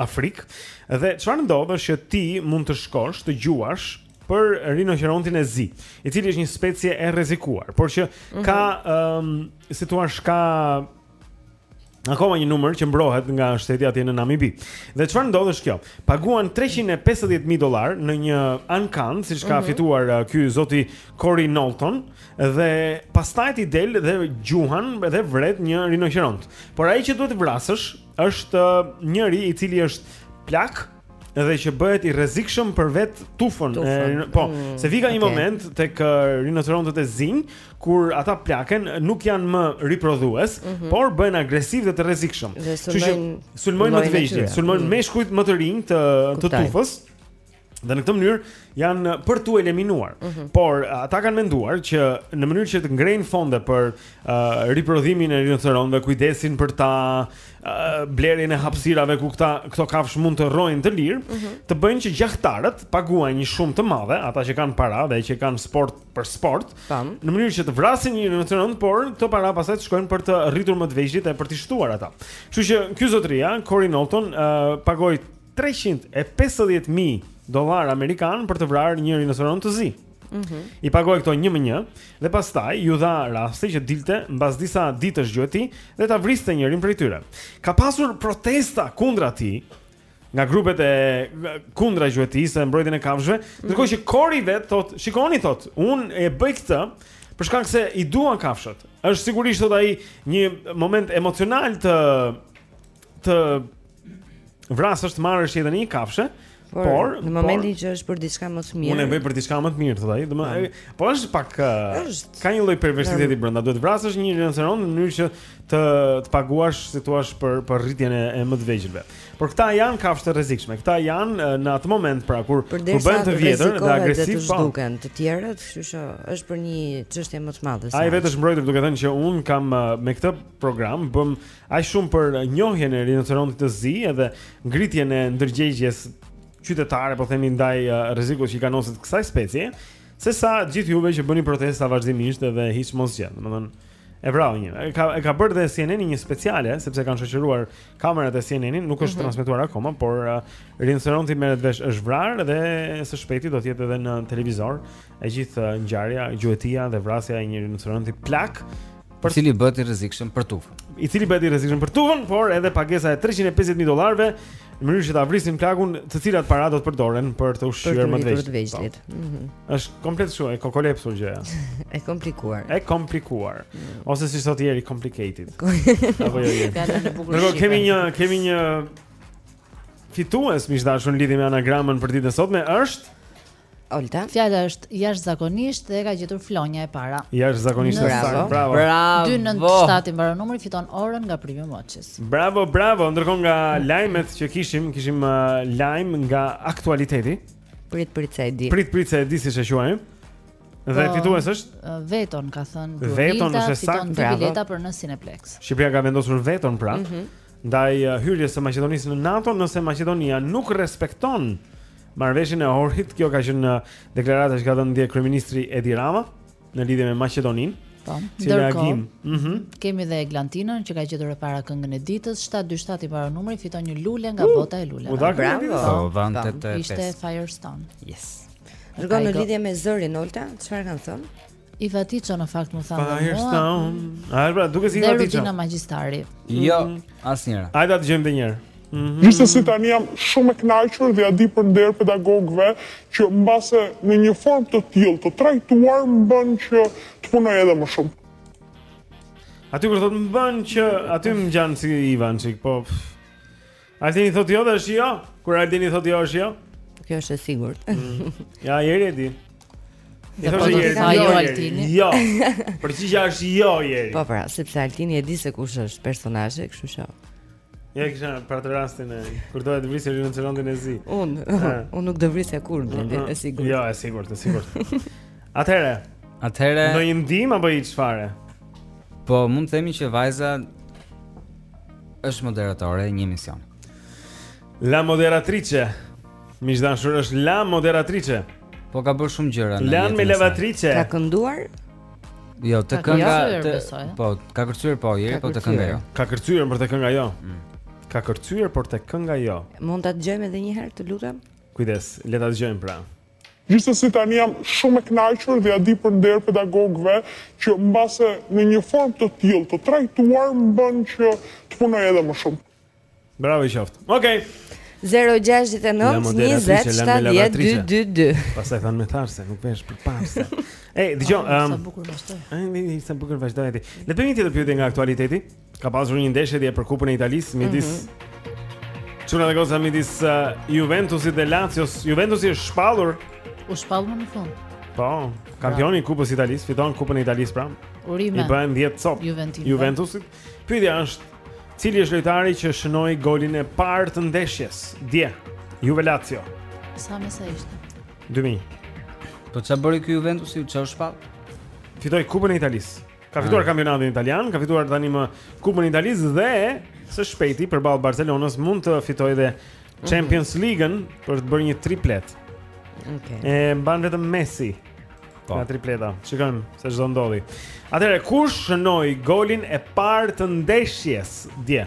Afrikë. Dhe çfarë ndodh është që ti mund të shkosh të gjuash për rinoqerontin e zi, i cili është një specie e rrezikuar, por që mhm. ka ëm mm -hmm. um, si thua ka akoma një numër që mbrohet nga shteti atje në Namibi. Dhe çfarë ndodh është kjo? Paguan 350000 dollar në një ankand, siç ka mm -hmm. fituar uh, ky zoti Corey Knowlton dhe pastaj ti del dhe gjuhan dhe vret një rinoqeront. Por ai që duhet të vrasësh është njëri i cili është plak dhe që bëhet i rrezikshëm për vetë tufën. tufën. E, po, mm, se vika okay. një moment tek rinocerontët e zinj kur ata plaken nuk janë më riprodhues, mm -hmm. por bëhen agresivë dhe të rrezikshëm. Kështu që sulmojnë më të vegjël, sulmojnë mm. meshkujt më të rinj të të tufës. Dhe në këtë mënyrë janë për t'u eliminuar. Mm -hmm. Por ata kanë menduar që në mënyrë që të ngrejnë fonde për uh, riprodhimin e rinocerontëve, kujdesin për ta, uh, blerjen e hapësirave ku këta këto kafshë mund të rrojnë të lirë, mm -hmm. të bëjnë që gjahtarët paguajnë një shumë të madhe, ata që kanë para dhe që kanë sport për sport, Tam. në mënyrë që të vrasin një rinoceront, por këto para pastaj të shkojnë për të rritur më të vegjëlit e për të shtuar ata. Kështu që ky zotëria, Corey Knowlton, uh, pagoi 350 mijë dollarë amerikanë për të vrarë një rinoceront të zi. Mm -hmm. I pagoi këto një më një dhe pastaj iu dha rasti që dilte mbas disa ditësh gjueti dhe ta vriste njërin prej tyre. Ka pasur protesta kundra tij nga grupet e kundra gjuetisë dhe mbrojtjen e kafshëve, mm -hmm. ndërkohë që Kori vetë thotë, shikoni thotë, unë e bëj këtë për shkak se i dua kafshët. Është sigurisht thotë ai një moment emocional të të vrasësh të marrësh jetën e një kafshe, por, por në momentin por, që është për diçka më të mirë. Unë e bëj për diçka më të mirë, thotë ai. Domethënë, po. po është pak uh, është, ka një lloj perversiteti brenda. Duhet të vrasësh një rinoceront në mënyrë që të paguash, si thua, për për rritjen e, e më të vegjëlve. Por këta janë kafshë të rrezikshme. Këta janë uh, në atë moment pra kur kur bëhen të vjetër dhe agresiv, po. Duken të tjerët, kështu që është për një çështje më të madhe. Ai vetë është mbrojtur duke thënë që un kam uh, me këtë program bërë Aq shumë për njohjen e rinocerontit të zi edhe ngritjen e ndërgjegjes qytetare, po themi ndaj rrezikut që i kanoset kësaj specie, se sa gjithë ju që bëni protesta vazhdimisht edhe hiç mos gjë. Domethënë, e vrau një. E ka e ka bërë dhe CNN-i një speciale, sepse kanë shoqëruar kamerat e CNN-it, nuk është mm -hmm. transmetuar akoma, por uh, rinoceronti merret vesh është vrarë dhe së shpejti do të jetë edhe në televizor e gjithë uh, ngjarja, gjuetia dhe vrasja e një rinoceronti plak I cili bëhet i rrezikshëm për tufën. I cili bëhet i rrezikshëm për tufën, por edhe pagesa e 350.000 dollarëve në mënyrë që ta vrisnin plakun, të cilat para do të përdoren për të ushqyer më të vegjëlit. Po. Mhm. Është komplet kështu, e kokolepsur gjëja. E komplikuar. E komplikuar. Mm. Ose si thotë Jeri complicated. Apo jo. jo. Ne kemi një kemi një fitues miq të dashur në lidhje me anagramën për ditën e sotme është Olta. Fjala është jashtëzakonisht dhe e ka gjetur Flonja e para. Jashtëzakonisht e saktë. Bravo. Bravo. 297 i mbaron numri, fiton orën nga Premium Watches. Bravo, bravo. Ndërkohë nga lajmet që kishim, kishim uh, lajm nga aktualiteti. Prit prit se e di. Prit prit se e di si e quajmë. Dhe po, fitues është? Uh, Veton ka thënë Brunilda, Veton është e saktë, bravo. Bileta për në Cineplex. Shqipëria ka vendosur veton pra. Mm -hmm. Ndaj uh, hyrjes së Maqedonisë në NATO, nëse Maqedonia nuk respekton Marrëveshjen e Ohrit, kjo ka qenë uh, deklarata që ka dhënë dje kryeministri Edi Rama në lidhje me Maqedoninë. Po. Si reagim. Mhm. Mm kemi dhe Eglantinën që ka gjetur e para këngën e ditës, 727 i mbaron numri, fiton një lule nga uh, bota e luleve. Bravo. Po, vante të Ishte Firestone. Yes. Ndërkohë në lidhje me zërin Olta, çfarë kanë thënë? Eva Tiço në fakt më thanë dhe mua. Ai pra, duket si Eva Tiço. Dhe rutina magjistari. Jo, mhm. asnjëra. Hajde ta dëgjojmë dhe një herë. Mhm. Gjithsesi tani jam shumë e kënaqur dhe ua di për nder pedagogëve që mbase në një form të tillë të trajtuar më bënë që të punoj edhe më shumë. Aty kur thotë më bënë që aty më ngjan si Eva Tiço, po... Altini thotë jo dhe është jo? Kur Altini thotë jo është jo? Kjo është e sigurt. Mm. Ja, Jeri e di. Ja, po do të thoja jo, jo Altini. Jo. Përgjigja është jo Jeri. Po pra, sepse Altini e di se kush është personazhi, kështu që. Ia kisha për atë rastin e kur doje të vrisje rinocerontin e zi. Un, un nuk do vrisja kurrë Blendi, e sigurt. Jo, e sigurt, e sigurt. Atëherë. Atëherë. Do një ndihmë apo i çfarë? Po, mund të themi që vajza Është moderatore e një emisioni. La moderatrice. Mish dashur është la moderatrice. Po ka bërë shumë gjëra në. Lan me lavatriçe. Ka kënduar? Jo, te kënga te po, ka kërcyer po, je, po te kënga jo. Ka kërcyer por te kënga jo. Mm. Ka kërcyer por te kënga jo. Mund ta dëgjojmë edhe një herë, të lutem? Kujdes, le ta dëgjojmë pra. Gjithsesi tani jam shumë e kënaqur dhe ia di për nder pedagogëve që mbase në një formë të tillë të trajtuar më bënë që të punoj edhe më shumë. Bravo i qoftë. Okej. Okay. 0692070222 Pastaj thanë me tharse, nuk vesh për pasë. Ej, dëgjoj, ëm. Sa bukur vazhdoi. Ai, sa bukur vazhdoi ti. Le të bëjmë një tjetër pyetje nga aktualiteti. Ka pasur një ndeshje dje për Kupën e Italisë midis mm -hmm. Çuna dhe goca midis uh, Juventusit dhe Lazios. Juventusi është shpallur. U shpall më në fund. Po, kampioni i Kupës së Italisë fiton Kupën e Italisë pra. Urime. I bën 10 copë Juventusit. Juventusit. Pyetja është, cili është lojtari që shënoi golin e parë të ndeshjes dje? Juve Lazio. Sa me sa ishte? 2 me 0. Po çfarë bëri ky Juventusi? Çfarë shpall? Fitoi Kupën e Italisë. Ka fituar kampionatin italian, ka fituar tani më Kupën e Italisë dhe së shpejti përballë Barcelonës mund të fitojë dhe mhm. Champions League-n për të bërë një triplet. Okej. Okay. E mban vetëm Messi. Po. Nga tripleta. Shikojmë se ç'do ndodhë. Atëherë kush shënoi golin e parë të ndeshjes dje?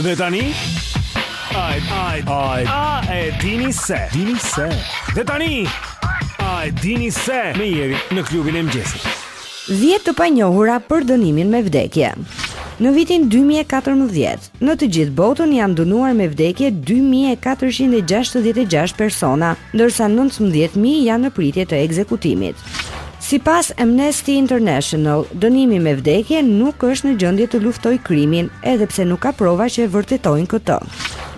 Dhe tani Ai ai ai a e dini se dini se dhe tani a e dini se me Jerin në Klubin e Mëngjesit 10 të panjohura për dënimin me vdekje. Në vitin 2014, në të gjithë botën janë dënuar me vdekje 2466 persona, ndërsa 19000 janë në pritje të ekzekutimit. Sipas Amnesty International, dënimi me vdekje nuk është në gjendje të luftojë krimin, edhe pse nuk ka prova që e vërtetojnë këtë.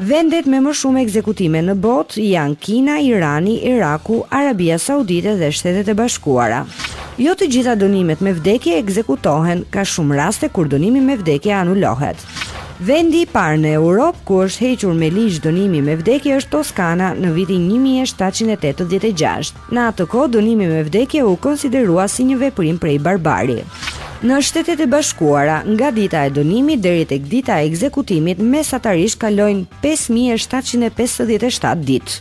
Vendet me më shumë ekzekutime në botë janë Kina, Irani, Iraku, Arabia Saudite dhe Shtetet e Bashkuara. Jo të gjitha dënimet me vdekje ekzekutohen, ka shumë raste kur dënimi me vdekje anulohet. Vendi i parë në Europë ku është hequr me ligj dënimi me vdekje është Toskana në vitin një mijë e shtatëqind e tetëdhjetë e gjashtë. Në atë kohë, dënimi me vdekje u konsiderua si një veprim prej barbari. Në Shtetet e Bashkuara, nga dita e dënimit deri tek dita e ekzekutimit mesatarisht kalojnë pesë mijë e shtatëqind e pesëdhjetë e shtatë ditë.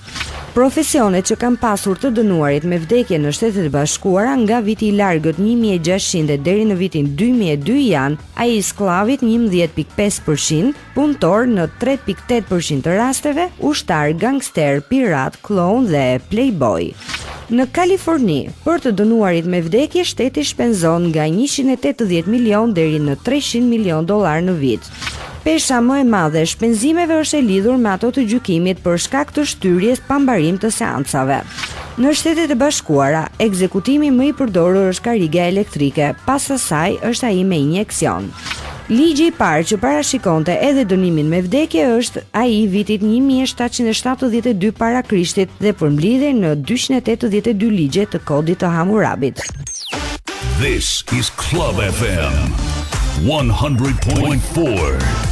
Profesionet që kanë pasur të dënuarit me vdekje në Shtetet e Bashkuara nga viti i largët një mijë e gjashtëqind e deri në vitin dy mijë e dy janë ai i skllavit njëmbëdhjetë pikë pesë për qind, punëtorë në tre pikë tetë për qind të rasteve, ushtarë, gangsterë, piratë, klounë dhe plejbojë. Në Kaliforni, për të dënuarit me vdekje shteti shpenzon nga njëqind e tetëdhjetë milionë deri në treqind milionë dollarë në vit. Pesha më e madhe e shpenzimeve është e lidhur me ato të gjykimit për shkak të shtyrjes pa mbarim të seancave. Në Shtetet e Bashkuara, ekzekutimi më i përdorur është kariga elektrike, pas asaj është ai me injeksion. Ligji i parë që parashikonte edhe dënimin me vdekje është ai i vitit një mijë e shtatëqind e shtatëdhjetë e dy para Krishtit dhe përmblidhen në dyqind e tetëdhjetë e dy ligje të Kodit të Hamurabit. This is Club FM 100.4.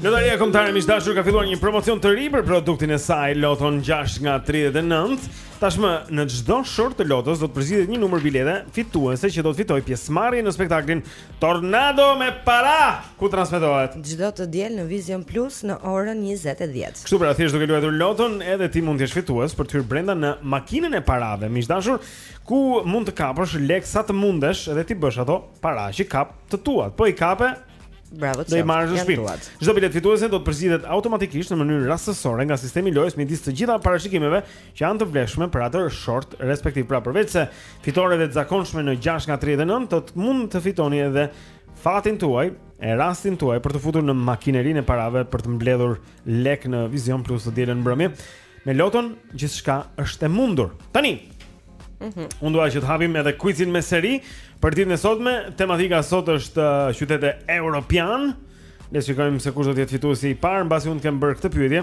Lotaria Kombëtare miq të dashur ka filluar një promocion të ri për produktin e saj Loton 6 nga 39. Tashmë në çdo short të Lotos do të përzgjidhet një numër bilete fituese që do të fitojë pjesëmarrje në spektaklin Tornado me para ku transmetohet. Çdo të diel në Vision Plus në orën 20:10. Kështu pra, thjesht duke luajtur loton, edhe ti mund të jesh fitues për të hyrë brenda në makinën e parave, miq të dashur, ku mund të kapësh lekë sa të mundesh dhe t'i bësh ato para që kap të tuat. Po i kape, bravo, do i marrësh në shtëpi. Çdo biletë fituese do të përzgjidhet automatikisht në mënyrë rastësore nga sistemi i lojës midis të gjitha parashikimeve që janë të vlefshme për atë short respektiv. Pra përveç se fitoreve të zakonshme në 6 nga 39, do të mund të fitoni edhe fatin tuaj e rastin tuaj për t'u futur në makinerinë e parave për të mbledhur lekë në Vision Plus të dielën mbrëmje. Me loton gjithçka është e mundur. Tani. Mhm. Mm Unë dua që të hapim edhe kuizin me seri për ditën e sotme. Tematika sot është uh, qytete europiane. Le të shikojmë se kush do të jetë fituesi i parë, mbasi unë të kem bërë këtë pyetje.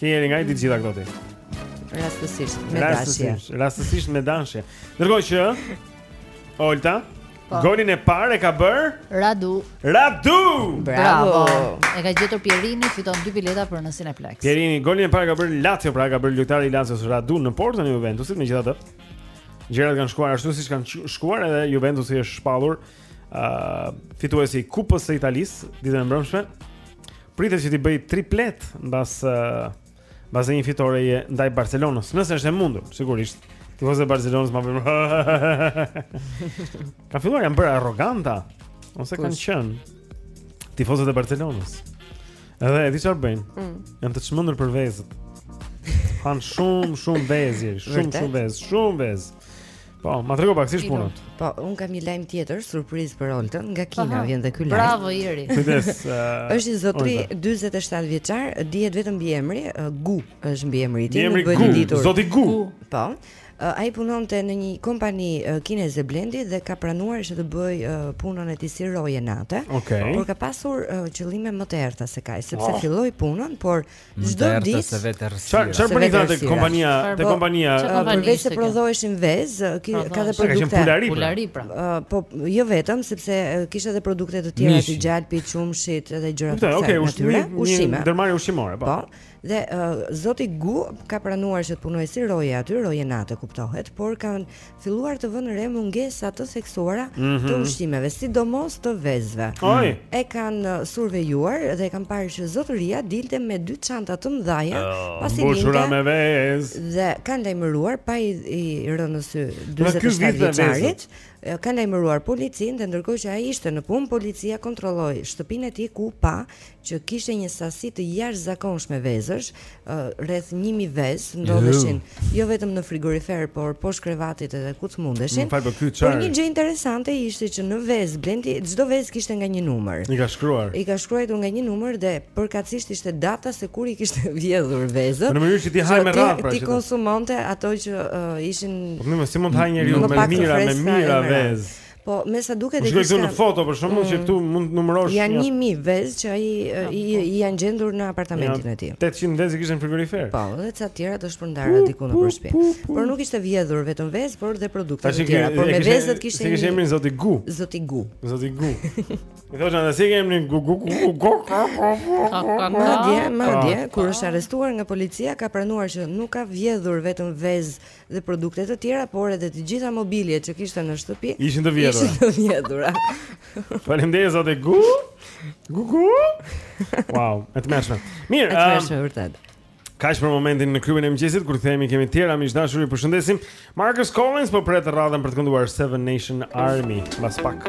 Ti Pierin nga i di të gjitha këto ti. Rastësisht, me dashje. Rastësisht, rastësisht me dashje. Dëgjo Olta, po. golin e parë e ka bërë Radu. Radu! Bravo. E ka gjetur Pierini, fiton dy bileta për në Cineplex. Pierini, golin e parë ka bërë Lazio, pra ka bërë lojtari i Lazios Radu në portën e Juventusit, megjithatë. Gjërat kanë shkuar ashtu siç kanë shkuar edhe Juventusi është shpallur uh, fituesi i Kupës së Italisë ditën e mbrëmshme. Pritet që ta bëjë triplet mbas uh, mbas një fitoreje ndaj Barcelonës, nëse është e mundur, sigurisht. Tifozët e Barcelonës më vjen. Ka filluar janë bërë arrogantë ose kanë qenë tifozët e Barcelonës. Edhe e di çfarë bëjnë. Mm. Janë të çmendur për vezët. Han shumë shumë vezë, shumë shumë vezë, shumë vezë. Po, ma trego pak si është puna. Po, un kam një lajm tjetër, surprizë për Oltën, nga Kina Aha. vjen dhe ky lajm. Bravo Iri. Kujdes. Uh, është një zotri 47 vjeçar, dihet vetëm mbiemri, uh, Gu është mbiemri i tij, nuk bëhet i ditur. Zoti Gu. Po. Uh, ai punonte në një kompani uh, kineze Blendi dhe ka pranuar që të bëjë uh, punën e tij si roje nate. Okay. Por ka pasur uh, qëllime më të errta se kaq, sepse oh. filloi punën, por Çdo ditë se vetë rrsi. Çfarë çfarë bëni këta te kompania, te kompania? Përveç se prodhoheshin vezë, ka dhe produkte. Pulari pra. pra. Po jo vetëm sepse kishte edhe produkte të tjera të gjalpit, qumshit dhe gjëra të tjera. Okej, ushqime, ushqime. Ndërmarrje ushqimore, po. Po. Dhe zoti Gu ka pranuar që të punojë si roje aty, roje nate kuptohet, por kanë filluar të vënë re mungesa të theksuara mm -hmm. të mhm. ushqimeve, sidomos të vezëve. Oj. E kanë uh, survejuar dhe e kanë parë që zotëria dilte me dy çanta të mëdha, oh, pasi dilte me vezë. Dhe kanë lajmëruar pa i rënë në sy 47 vjeçarit kanë lajmëruar policinë dhe ndërkohë që ai ishte në punë, policia kontrolloi shtëpinë e tij ku pa që kishte një sasi të jashtëzakonshme vezësh, rreth 1000 vezë ndodheshin jo vetëm në frigorifer, por poshtë krevatit edhe ku të mundeshin. Po, por një gjë interesante ishte që në vezë Blendi çdo vezë kishte nga një numër. I ka shkruar. I ka shkruar nga një numër dhe përkatësisht ishte data se kur i kishte vjedhur vezët. Në mënyrë që t'i hajë me radhë pra. T'i konsumonte ato që ishin. Po më si mund të hajë njeriu me mijëra, me mijëra vezë. Po, me sa duket edhe këtu në foto për shkakun që mm. këtu mund të numërosh. Janë 1000 vezë që i janë gjendur në apartamentin e tij. 800 vezë i kishte në frigorifer. Po, dhe ca të tjera të shpërndara diku nëpër shpi. Por nuk kishte vjedhur vetëm vezë, por dhe produkte të tjera. Por me vezët kishte. Si e kishte emrin Zoti Gu. Zoti Gu. Zoti Gu. I thoshin si e ke emrin Gu Gu Gu Gu. Madje, madje kur është arrestuar nga policia ka pranuar që nuk ka vjedhur vetëm vezë dhe produkte të tjera, por edhe të gjitha mobiljet që kishte në shtëpi ishin të vjedhura. Ishin të vjedhura. Faleminderit zoti Gu. Gu gu. Wow, e tmerrshme. Mirë, e tmerrshme um, vërtet. Kaq për momentin në klubin e mëngjesit kthehemi kemi të tjera miq të dashur, ju përshëndesim. Marcus Collins po pret radhën për të kënduar Seven Nation Army. Mbas pak.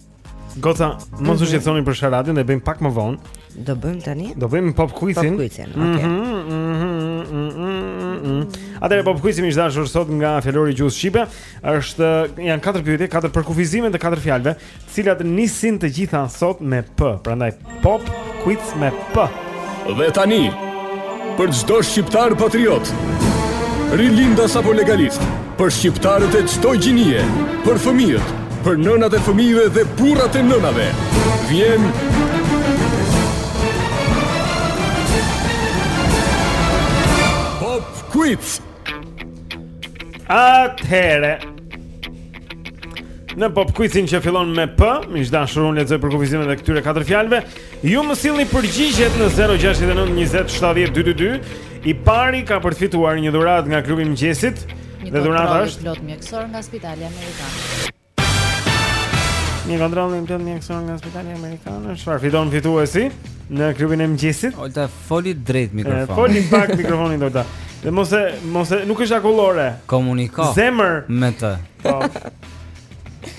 Goca, mos u mhm. shqetësoni për sharadin, e bëjmë pak më vonë. Do bëjmë tani? Do bëjmë pop quizin. Pop quizin, mhm, okay. Mhm, mhm, Atëherë pop quizin miq të dashur sot nga fjalori i gjuhës shqipe. Është janë katër pyetje, katër përkufizime të katër fjalëve, të cilat nisin të gjitha sot me p. Prandaj Pop Quiz me P. Dhe tani, për çdo shqiptar patriot, rilindas apo legalist, për shqiptarët e çdo gjinie, për fëmijët, për nënat e fëmijëve dhe burrat e nënave, vjen Pop Quiz. Atëhere, Në pop quizin që fillon me P, miq të dashur, unë lexoj përkufizimet e këtyre katër fjalëve. Ju më sillni përgjigjet në 069 20 70 222. I pari ka për të fituar një dhuratë nga klubi i mëngjesit. Dhe dhurata është një i plotë mjekësor nga Spitali Amerikan. Një kontroll i plotë mjekësor nga Spitali Amerikan. Çfarë fiton fituesi në klubin e mëngjesit? Olta Foli drejt mikrofonit. E, foli pak mikrofonit Olta. Dhe mos e mos e nuk është akullore. Komuniko. Zemër me të. Po.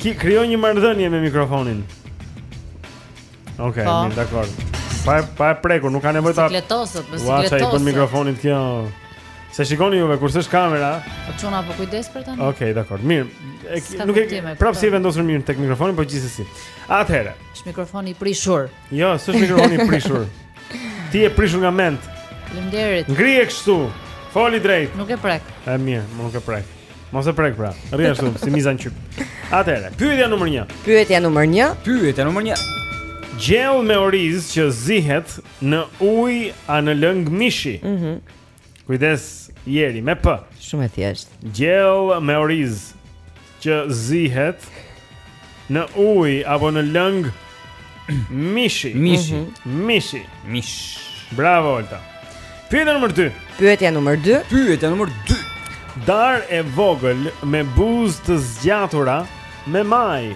Kri krijo një marrëdhënie me mikrofonin. Okej, okay, po. mirë, dakor. Pa pa e prekur, nuk ka nevojë ta. Sikletoset, më sikletoset. Ua, ça i bën mikrofonit kjo. S'e shikoni juve kur s'është kamera. Po çuna po kujdes për tani. Okej, okay, dakor. Mirë. Nuk e prapë s'je vendosur mirë tek mikrofoni, po gjithsesi. Atëherë. Është mikrofoni i prishur. Jo, s'është mikrofoni i prishur. Ti je e prishur nga mendtë. Faleminderit. Ngrije kështu. Foli drejt. Nuk e prek. Ë mirë, nuk e prek. Mos e prek pra. Rri ashtu si miza në qyp. Atëherë, pyetja numër 1. Pyetja numër 1. Pyetja numër 1. Gjellë me oriz që zihet në ujë a në lëng mishi. Mhm. Mm Kujdes i-ri me p. Shumë e thjeshtë. Gjellë me oriz që zihet në ujë apo në lëng mishi. Mishi, mm -hmm. mishi, mish. Bravo Olta. Pyetja nr. 2. Pyetja nr. 2. Pyetja nr. 2. Darë e vogël me buzë të zgjatura me majë.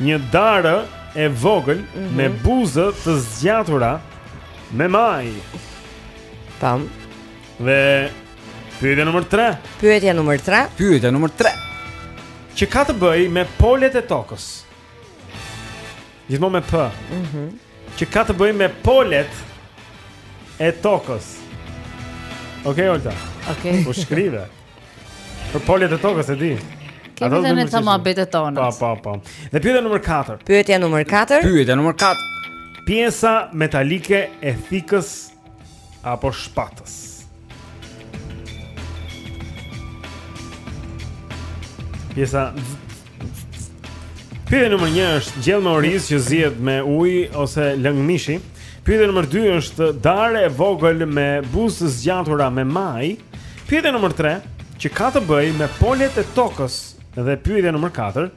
Një darë e vogël mm -hmm. me mhm. buzë të zgjatura me majë. Tam. Dhe pyetja numër 3. Pyetja numër 3. Pyetja numër 3. Që ka të bëjë me polet e tokës. Gjithmonë me p. Mhm. Mm që ka të bëjë me polet e tokës. Okej, okay, Olta. Okej. Okay. U shkrive. Për polet e tokës e di. Këto janë muhabetet tona. Pa, pa, pa. Dhe pyetja numër 4. Pyetja numër 4. Pyetja numër 4. Pjesa metalike e thikës apo shpatës. Pjesa Pyetja nr. 1 është gjellë me oriz që zihet me ujë ose lëng mishi. Pyetja nr. 2 është darë e vogël me buzë të zgjatura me majë. Pyetja nr. 3 që ka të bëjë me polet e tokës dhe pyetja nr. 4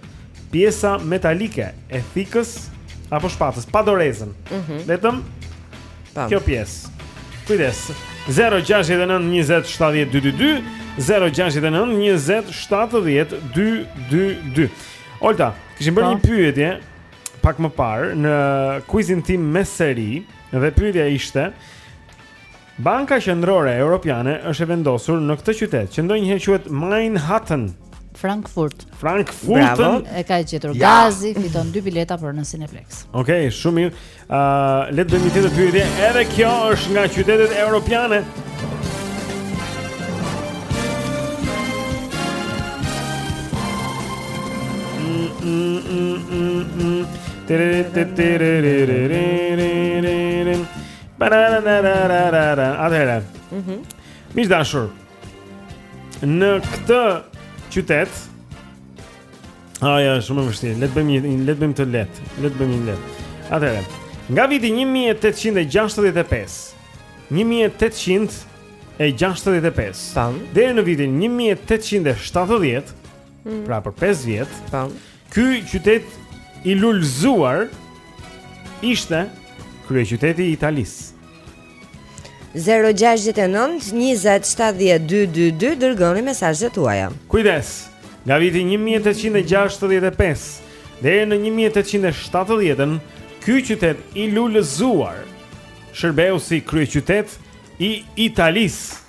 pjesa metalike e thikës apo shpatës pa dorezën. Mm -hmm. Vetëm Tam. Kjo pjesë. Kujdes. 069 20 70 222 069 20 70 222. Olta, kishim bërë po. një pyetje pak më parë në kuizin tim me seri dhe pyetja ishte Banka Qendrore Europiane është e vendosur në këtë qytet që ndonjëherë quhet Mainhattan. Frankfurt. Frankfurt. Bravo, e ka gjetur ja. Gazi, fiton dy bileta për në Cineplex. Okej, okay, shumë mirë. Uh, le të bëjmë një tjetër pyetje. Edhe kjo është nga qytetet europiane. Atëherë. Mhm. Miq të dashur. Në këtë qytet Ah, ja, shumë e vështirë. Le të bëjmë një, le të bëjmë të lehtë. Le të bëjmë një të lehtë. Atëherë, nga viti 1865, 1865, tan, deri në vitin 1870, mm. pra për 5 vjet, tan, ky qytet i lulëzuar ishte kryeqyteti i Italisë. 069 20 70 222 Dërgoni mesazhet tuaja Kujdes, nga viti 1865 Deri në 1870 Ky qytet i lulëzuar Shërbeu si kryeqytet i Italisë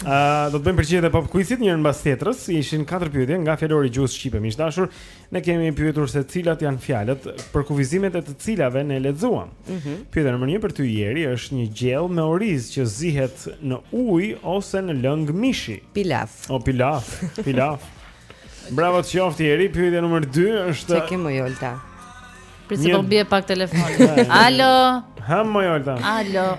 Uh, do të bëjmë përgjigjet e pop kuizit njërën mbas tjetrës. Ishin katër pyetje nga fjalori i gjuhës shqipe. Miq të dashur, ne kemi pyetur se cilat janë fjalët përkufizimet e të cilave ne lexuam. Mm -hmm. Pyetja nr. 1 për ty Jeri është një gjellë me oriz që zihet në ujë ose në lëng mishi. Pilaf. O pilaf, pilaf. Bravo të qoftë Jeri. Pyetja nr. 2 është Ç'e ke moj Olta. Prit se po bie pak telefoni. Alo. Hë moj Olta. Alo.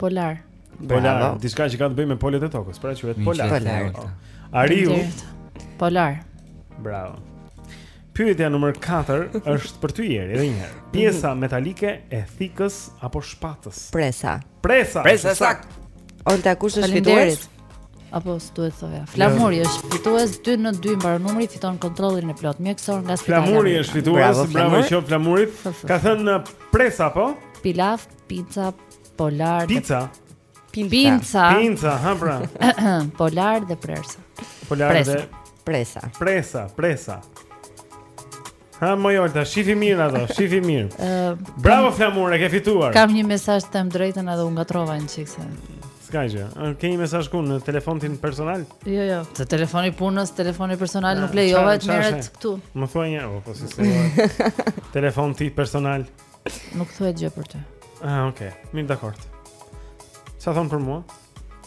Polar. Polar, diçka që ka të bëjë me polet e tokës, pra quhet polar. Polar. Po. Ariu. Polar. Bravo. Pyetja numër 4 është për ty Jeri, edhe një herë. Mhm. Pjesa metalike e thikës apo shpatës? Presa. Presa. Presa saktë. Olta kush është fitues? Apo s'duhet ta thoja. Flamuri është fitues 2 në 2 mbaron numri, fiton kontrollin e plotë mjekësor nga spitali. Flamuri është fitues, bravo, bravo i qoftë Flamurit. Ka thënë uh, presa po? Pilaf, pinca, Polar dhe Pizza. Pimca. Pimca, ha pra. Polar dhe presa. Polar presa. dhe presa. Presa, presa. Ha moj Olta shifi mirë ato, shifi mirë. Uh, Bravo Flamur, e ke fituar. Kam një mesazh të them drejtën edhe u ngatrova një çik se. S'ka gjë. Ke një mesazh ku në telefonin personal? Jo, jo. Te telefoni i punës, telefoni personal nuk lejohet merret këtu. Më thuaj një, po si se. Telefon ti personal. Nuk thuhet gjë për ty. Ah, okay. Mirë, dakord. Sa thon për mua?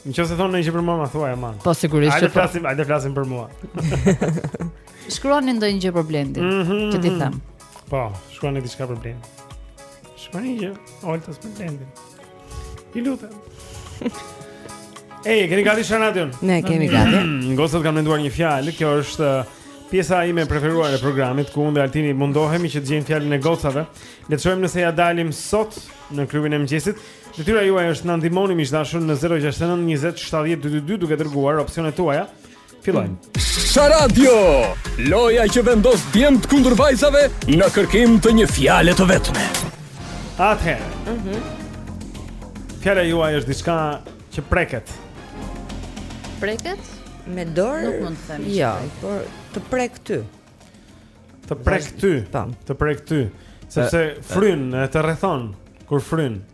Në qoftë se thonë ndonjë gjë për mua ma thua e manë Po sigurisht që po Ajde flasim për mua Shkruani ndonjë gjë për Blendin mm -hmm. Që ti mhm. them Po, shkruani diçka për Blendin Shkruani një gjë Oltës për Blendin Të lutem. Ej, keni gati sharadion? E kemi gati. Gocat kanë menduar një fjalë, kjo është uh, pjesa ime e preferuar e programit ku unë dhe Altini mundohemi që të gjejmë fjalën e gocave. Le të shohim nëse ia dalim sot në klubin e mëngjesit. Detyra juaj është të na ndihmoni miq të dashur në 069 20 70 222 duke dërguar opsionet tuaja Fillojmë. Sharadio, loja që vendos djemtë kundër vajzave në kërkim të një fjale të vetme. Atëherë, mm -hmm. fjala juaj është diçka që preket. Preket? Me dorë? Nuk mund të themi. Ja, jo, por të prek ty. Të prek ty. Po. Të prek ty. Sepse fryn, dhe të rrethon kur fryn.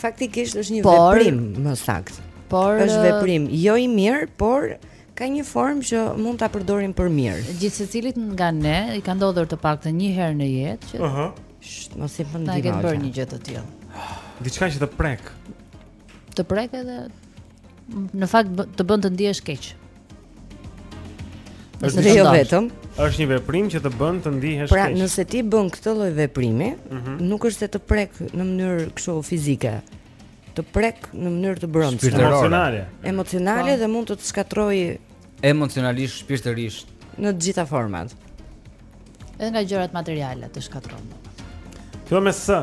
Faktikisht është një por, veprim, më saktë. Por është veprim, jo i mirë, por ka një formë që mund ta përdorim për mirë. Gjithsecilit nga ne i ka ndodhur të paktën një herë në jetë që Aha. Uh -huh. Mos i bën dikë. Ta ketë bërë një gjë të tillë. Diçka që të prek. Të prek edhe në fakt të bën të ndihesh keq. Është jo vetëm. Është një veprim që të bën të ndihesh pra, keq. Pra, nëse ti bën këtë lloj veprimi, mm -hmm. nuk është se të prek në mënyrë kështu fizike, të prek në mënyrë të brendshme, emocionale. Emocionale po. dhe mund të të shkatërrojë emocionalisht, shpirtërisht në të gjitha format. Edhe nga gjërat materiale të shkatërron. Kjo me s.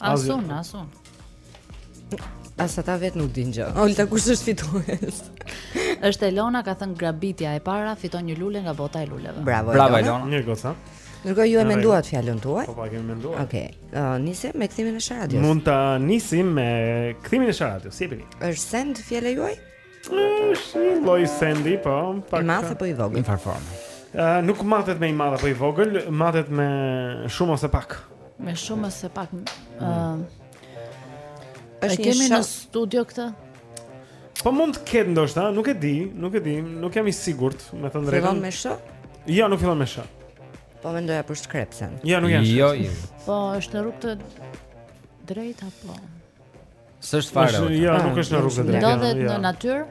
As unë, as unë. As ata vet nuk din gjë. Olta kush është fitues? Është Elona ka thënë grabitja e para fiton një lule nga bota e luleve. Bravo, Bravo Elona. Mirë goca. Ndërkohë ju e menduat fjalën tuaj? Po, po e kemi menduar. Okej. Okay. Uh, nisim me kthimin e sharadios. Mund ta nisim me kthimin e sharadios, si e bëni? Është send fjala juaj? Është lloj sendi, po, pak. I madh apo i vogël? Në njëfarë forme. Ë nuk matet me i madh apo i vogël, matet me shumë ose pak. Me shumë ose pak. Ë mm. E kemi në studio këtë? Po mund të ketë ndoshta, nuk e di, nuk e di, nuk jam i sigurt, them të drejtën. Fillon me sh? Jo, nuk fillon me sh. Po mendoja për shkrepsen. Jo, nuk jam. Jo, jo. Po është në rrugë të drejtë apo? S'është fare. Është, jo, nuk është në rrugë të drejtë. Ndodhet jo. në natyrë?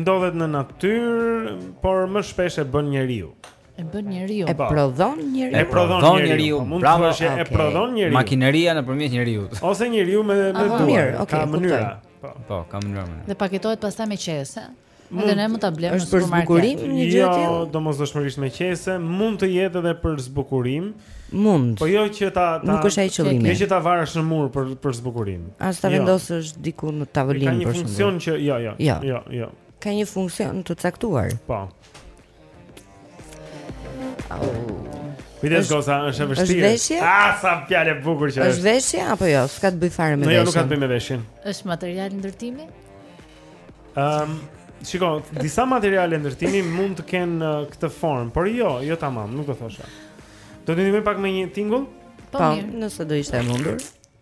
Ndodhet në natyrë, por më shpesh e bën njeriu. E bën njeriu. E po. prodhon njeriu. E prodhon njeriu. Po, mund të thuash e prodhon njeriu. Makineria nëpërmjet njeriut. Ose njeriu me me duar. Ka mënyra. Po, po, ka mënyra. Dhe paketohet pastaj me qese. Edhe ne mund ta blejmë në supermarket. Është për zbukurim një gjë e tillë? Jo, domosdoshmërisht me qese, mund të jetë edhe për zbukurim. Mund. Po jo që ta ta Nuk është ai qëllimi. Jo që ta varësh në mur për për zbukurim. As ta jo. vendosësh diku në tavolinë për shkak. Ka një funksion që jo, jo. Jo, jo. jo. Ka një funksion të caktuar. Po. Kujdes goza, është e vështirë. Është veshje? Ah, sa fjalë e bukur që është. Është veshje apo jo? S'ka të bëjë fare me veshjen. Jo, nuk ka të bëjë me veshjen. Është material ndërtimi? Ehm, um, shiko, disa materiale ndërtimi mund të kenë uh, këtë formë, por jo, jo tamam, nuk do thosha. Do të ndihmoj pak me një tingull? Po, po mirë, nëse do ishte e mundur.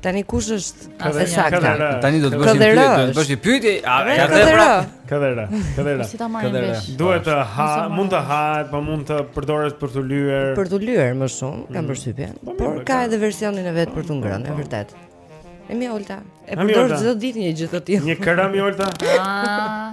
Tani kush është e saktë? Tani do të bësh një pyetje, do të bësh një pyetje. A e ka dhënë? Ka dhënë. Ka dhënë. Si ta marrim vesh? Duhet të ha, mund të ha, po mund të përdoret për t'u lyer. Për t'u lyer më shumë, kam mm. përshtypjen. Po, Por ka edhe versionin e vet për t'u ngrënë, e vërtetë. E mi Olta, e përdor çdo ditë një gjë të tillë. Një krem Olta? Ah.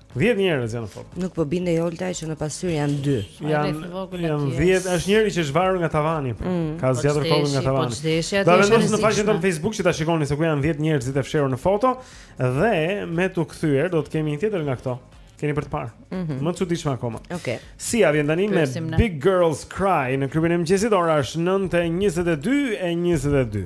10 njerëz janë në foto. Nuk po bindej Olta që në pasqyrë janë 2. Janë janë 10, është njëri që është varur nga tavani. Po. Mm. Ka zgjatur kokën nga tavani. Do ta vendos në faqen tonë Facebook që ta shikoni se ku janë 10 njerëzit e fshehur në foto dhe me t'u kthyer do të kemi një tjetër nga këto. Keni për të parë. Mm -hmm. Më të çuditshme akoma. Okej. Okay. Sia vjen tani me Big Girls Cry në klubin e mëngjesit ora është 9:22 e 22.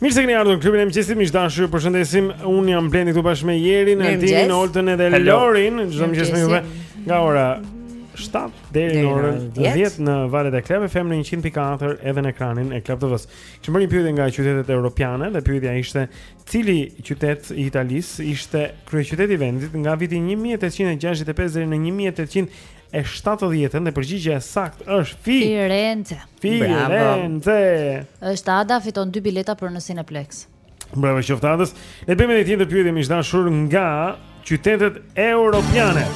Mirë se keni ardhur në klubin e mëngjesit, miq të dashur, ju përshëndesim. Unë jam Blendi këtu bashkë me Jerin, Antin, Oltën dhe Lorin. Çdo mëngjes me juve nga ora 7 deri në orën 10 në valët e Club FM në 100.4 edhe në ekranin e Club TV-s. Kishim bërë një pyetje nga qytetet europiane dhe pyetja ishte cili qytet i Italisë ishte kryeqyteti i vendit nga viti 1865 deri në 1800 e 70-ën dhe përgjigja e saktë është Firence. Firence. Është Ada fiton dy bileta për në Cineplex. Bravo qoftë Adës. Ne bëjmë një tjetër pyetje miq të dashur nga qytetet europiane.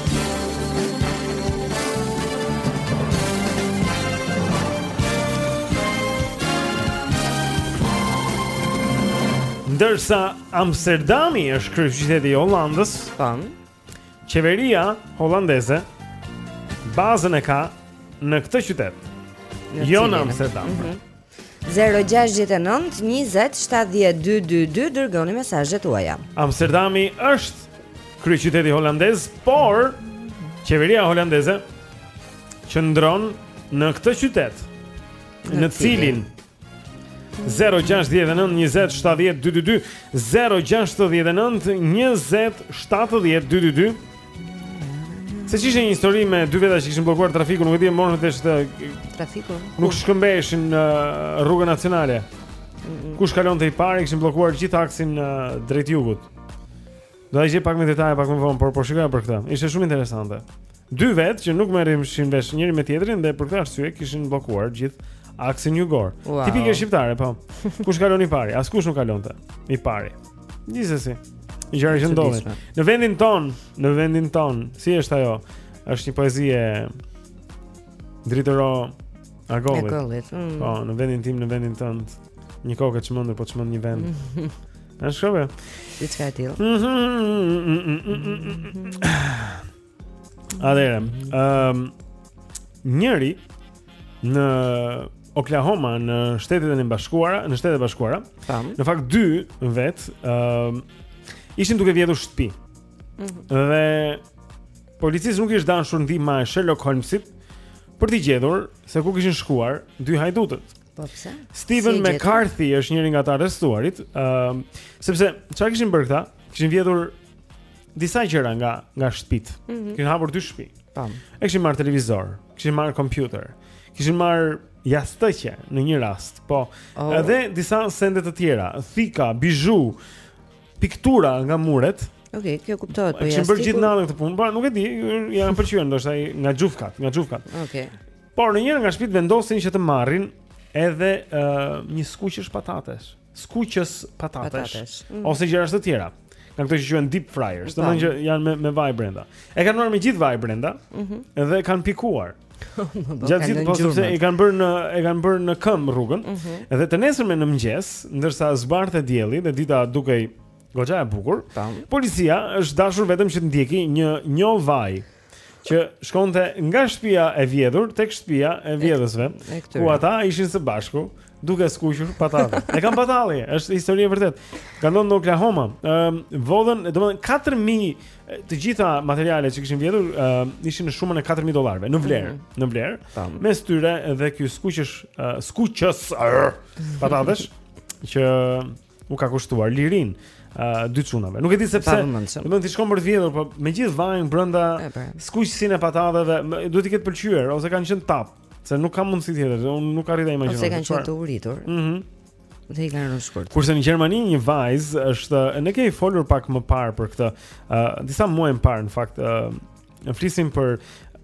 Ndërsa Amsterdami është kryeqyteti i Holandës, tan, Qeveria holandeze bazën e ka në këtë qytet. Jo në Amsterdam. Mm -hmm. 0-6-9-20-17-222 Dërgoni mesazhet tuaja Amsterdami është kryeqyteti holandez Por Qeveria holandeze Qëndron në këtë qytet Në cilin 0-6-9-20-17-222 0-6-9-20-17-222 Seç ishte një histori me dy veta që kishin bllokuar trafikun Nuk e di e morën të ishte Trafiku? Nuk shkëmbeheshin në rrugën nacionale Kush kalonte i pari kishin bllokuar gjithë aksin drejt jugut Do e gjej pak me detaje, pak me vonë Por po shikoja për këtë Ishte shumë interesante Dy vetë që nuk merreshin vesh njëri me tjetrin dhe për këtë arsye kishin bllokuar gjithë aksin jugor. Wow. Tipike shqiptare, po. Kush kalon i pari? Askush nuk kalonte i pari. Gjithsesi. Gjëra që ndodhin. Në vendin ton, në vendin ton, si është ajo? Është një poezi e Dritëro Agollit. Agollit. Mm. Po, në vendin tim, në vendin tënd, një kokë e çmendur po çmend një vend. Është shkove. Diçka e tillë. Mhm. Atëherë, ëm um, njëri në Oklahoma në Shtetet e Bashkuara, në Shtetet e Bashkuara. Tam. Në fakt dy vet, ë uh, ishin duke vjedhur shtëpi. Mm -hmm. Dhe policisë nuk i është dashur ndihma e Sherlock Holmesit për t'i gjetur se ku kishin shkuar dy hajdutët. Po pse? Steven si McCarthy është njëri nga të arrestuarit, ëm, ehm, uh, sepse çfarë kishin bërë këta? Kishin vjedhur disa gjëra nga nga shtëpit. Mm -hmm. Kishin hapur dy shtëpi. Tam. E kishin marrë televizor, kishin marrë kompjuter, kishin marrë jastëkë në një rast, po oh. edhe disa sende të tjera, thika, bizhu, piktura nga muret. Okej, okay, kjo kuptohet po jastëkë. Kishin bërë gjithë natën këtë punë, por nuk e di, i kanë pëlqyer ndoshta nga xhufkat, nga xhufkat. Okej. Okay. Por në njërën nga shtëpitë vendosin që të marrin edhe uh, një skuqësh patatesh, skuqës patatesh, patatesh. Mm. ose gjëra të tjera. Nga këto që quhen deep fryers, domethënë që janë me me vaj brenda. E kanë marrë me gjithë vaj brenda, mm -hmm. dhe kanë pikuar. Gjatë gjithë po sepse e kanë bërë në e kanë bërë në këmbë rrugën. Mm -hmm. Dhe të nesërmen në mëngjes, ndërsa zbardhte dielli dhe dita dukej goxha e bukur, Tam. policia është dashur vetëm që të ndjekë një njollë vaj që shkonte nga shtëpia e vjedhur tek shtëpia e vjedhësve, ku ata ishin së bashku duke skuqur patate. E kanë pa tallje, është histori e vërtetë. Ka ndodhur në Oklahoma. Ëm uh, vodhën, domethënë 4000 të gjitha materialet që kishin vjedhur uh, ishin në shumën e 4000 dollarëve në vlerë, mm -hmm. në vlerë. Tam. Mes tyre dhe ky skuqësh uh, skuqës patatesh që u ka kushtuar lirinë uh, dy çunave. Nuk e di sepse, do të thotë shkon për të vjedhur, po me gjithë vajin brenda pra. skuqësen e patateve, duhet t'i ketë pëlqyer ose kanë qenë tapë, se nuk ka mundësi tjetër, unë nuk arrij ta imagjinoj. Ose kanë qenë të uritur. Mhm. Mm dhe i kanë rënë shkurt. Kurse në Gjermani një vajzë është, ne kemi folur pak më parë për këtë, uh, disa muaj më parë në fakt, uh, flisim për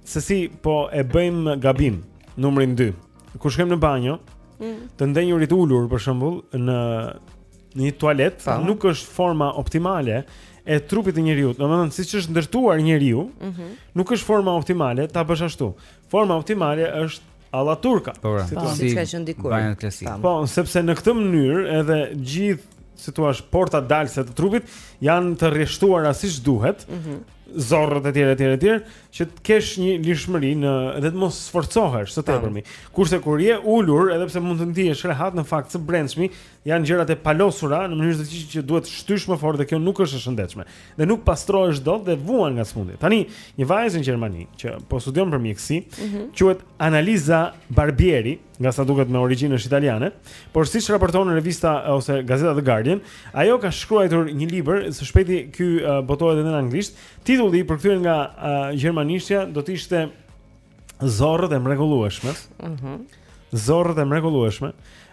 se si po e bëjmë gabim numrin 2. kur shkojmë në banjo, mm. të ndenjurit ulur për shembull në në një tualet, po. nuk është forma optimale e trupit të njeriu. Domethënë, siç është ndërtuar njeriu, mm -hmm. nuk është forma optimale ta bësh ashtu. Forma optimale është allaturka. Po, pra. po si ka qenë dikur. Banjo klasike. Po, sepse në këtë mënyrë edhe gjithë si thua portat dalëse të trupit janë të rreshtuara siç duhet. Mm -hmm. zorrët etj etj etj që të kesh një lirshmëri në dhe të mos sforcohesh së tepërmi. Kurse kur je ulur, edhe pse mund të ndihesh rehat në fakt së brendshmi, janë gjërat e palosura në mënyrë të tillë që duhet të shtysh më fort dhe kjo nuk është e shëndetshme. Dhe nuk pastrohesh dot dhe vuan nga sëmundja. Tani, një vajzë në Gjermani që po studion për mjekësi, mm -hmm. quhet Annalisa Barbieri, nga sa duket me origjinë është italiane, por siç raporton revista ose gazeta The Guardian, ajo ka shkruajtur një libër, së shpejti ky uh, botohet edhe në anglisht. Titulli i përkthyer nga uh, gjermanishtja do të ishte Zorrët e mrekullueshme. Mhm. Mm Zorrët e mrekullueshme.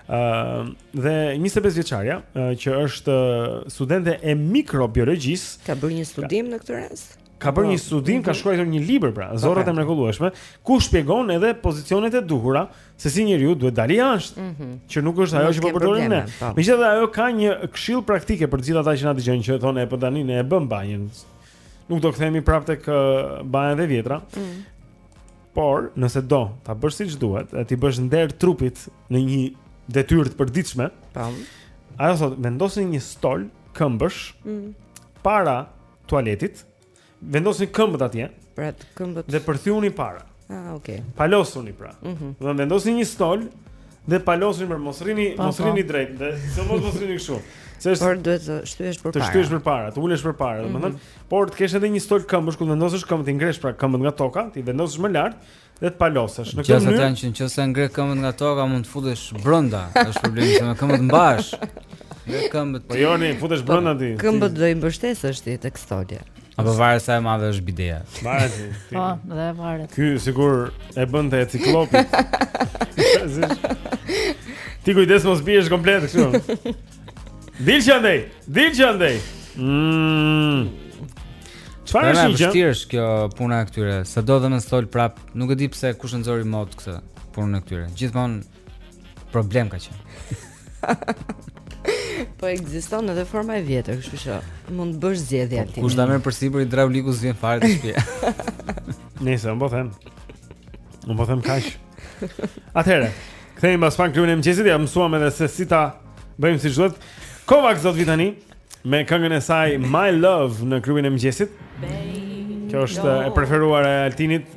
Ëm uh, dhe 25 vjeçarja uh, që është uh, studente e mikrobiologjisë ka bërë një studim ka... në këtë rast. ka bërë një studim, ka shkruar një libër pra, Zorrët e mrekullueshme, ku shpjegon edhe pozicionet e duhura se si njeriu duhet të dalë jashtë, mm -hmm. që nuk është ajo që po përdorim ne. Po. Megjithatë ajo ka një këshillë praktike për të gjithë ata që na dëgjojnë që thonë e po tani ne e bëmë banjën. Nuk do kthehemi prapë tek banjat e vjetra. Mm -hmm. Por, nëse do ta bësh siç duhet, e t'i bësh nder trupit në një detyrë të përditshme. Tam. Po. Ajo thotë, vendosni një stol këmbësh mm -hmm. para tualetit, vendosni këmbët atje. Pra të këmbët. Dhe përthyhuni para. Ah, okay. Palosuni pra. Mm -hmm. Pra vendosni një stol dhe palosuni për mos rrini, po, mos po. rrini drejt, dhe se mos mos rrini kështu. Se është por duhet të shtyhesh përpara. Të shtyhesh përpara, të ulesh përpara, domethënë, mm -hmm. por të kesh edhe një stol këmbësh ku të vendosësh këmbët t'i ngresh pra këmbët nga toka, t'i vendosësh më lart dhe të palosesh. Në këtë mënyrë, gjasat janë që nëse ngre këmbët nga toka mund të futesh brenda, është problemi se me këmbët mbahesh. Me këmbët. Po jo, nuk futesh brenda ti. Këmbët do t'i mbështesësh ti tek stolja. Apo varet sa e madhe është bideja. Varet. Po, dhe varet. Ky sigur e bën te ciklopi. Ti kujdes mos biesh komplet kështu. Dil që andej, dil që andej. Mmm. Çfarë është gjë? Vështirë është kjo puna e këtyre. Sado të mësosh prap, nuk e di pse kush e nxori modë këtë punën e këtyre. Gjithmonë problem ka qenë. Po ekziston edhe forma e vjetër, kështu që mund të bësh zgjedhje aty. Po, kush ta merr përsipër, hidrauliku s'vjen fare te shpia. Nëse unë po them. Unë po them kaq. Atëherë, kthehemi pas pak në Klubin e mëngjesit, ja mësuam edhe se si ta bëjmë si duhet. Kovacs do të vijë tani. Me këngën e saj My Love në Klubin e mëngjesit. Kjo është e preferuar e Altinit,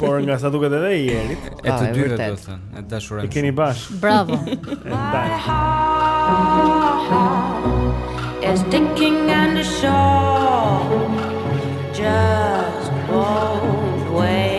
por nga sa duket edhe e Jerit. E të dyve do të thotë, e dashurojmë. E keni bashkë. Bravo. It's sticking and a shawl just won't wait.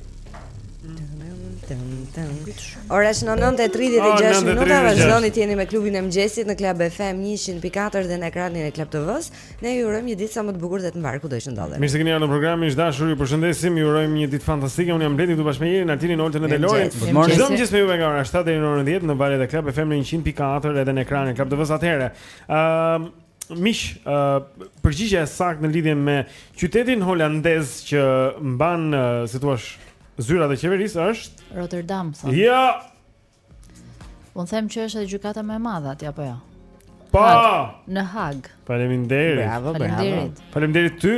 Ora është në 9:36 minuta, vazhdoni të jeni me Klubin e mëngjesit në Club FM 100.4 dhe në ekranin e Club TV-s. Ne ju urojmë një ditë sa më të bukur dhe të mbarë kudo që ndodheni. Mirë se keni ardhur në programin e dashur, ju përshëndesim, ju urojmë një ditë fantastike. Unë jam Bledi këtu bashkë me Jerin, Altinin, Oltën dhe Lorin. Çdo mëngjes me juve nga ora 7 deri në orën 10 në valët e Club FM në 100.4 edhe në ekranin e Club TV-s atëherë. Ëm ehm, Miq, ë uh, përgjigja e saktë në lidhje me qytetin holandez që mban, uh, si i thua, zyrat e qeverisë është Rotterdam, thonë. Jo. Ja. Unë them që është edhe gjykata më e madhe atje apo jo? Po. Në Hagë. Faleminderit. Bravo, bravo. Faleminderit. Faleminderit ty.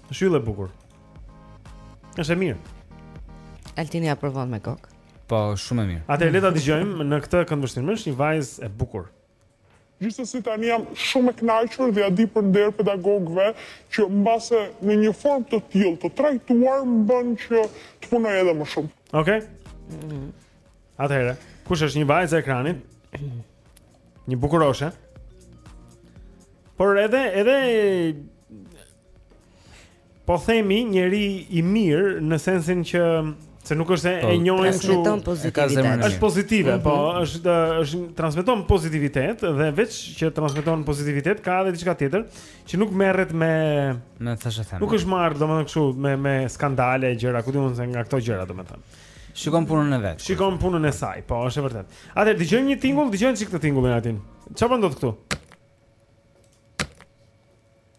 Është yll e bukur. Është e mirë. Altini aprovon me kokë. Po, shumë e mirë. Atëherë le ta dëgjojmë në këtë këndvështrim, është një vajzë e bukur. Gjithsesi tani jam shumë e kënaqur dhe ia di për nder pedagogëve që mbase në një formë të tillë të trajtuari më bënë që të punoj edhe më shumë. Okej. Okay. Atëherë, kush është një vajzë e ekranit? Një bukuroshe. Por edhe edhe Po themi njeri i mirë në sensin që se nuk është se e po, njohim kështu është pozitive, po mhm. është është transmeton pozitivitet dhe veç që transmeton pozitivitet ka edhe diçka tjetër që nuk merret me me thashetheme. Nuk është marrë domethënë kështu me me skandale e gjëra, ku di unë, nga këto gjëra domethënë. Shikon punën e vet. Shikon punën e saj, po është e vërtetë. Atëherë dëgjojmë një tingull, dëgjojmë çik tingullin, Altin. Çfarë ndodh këtu?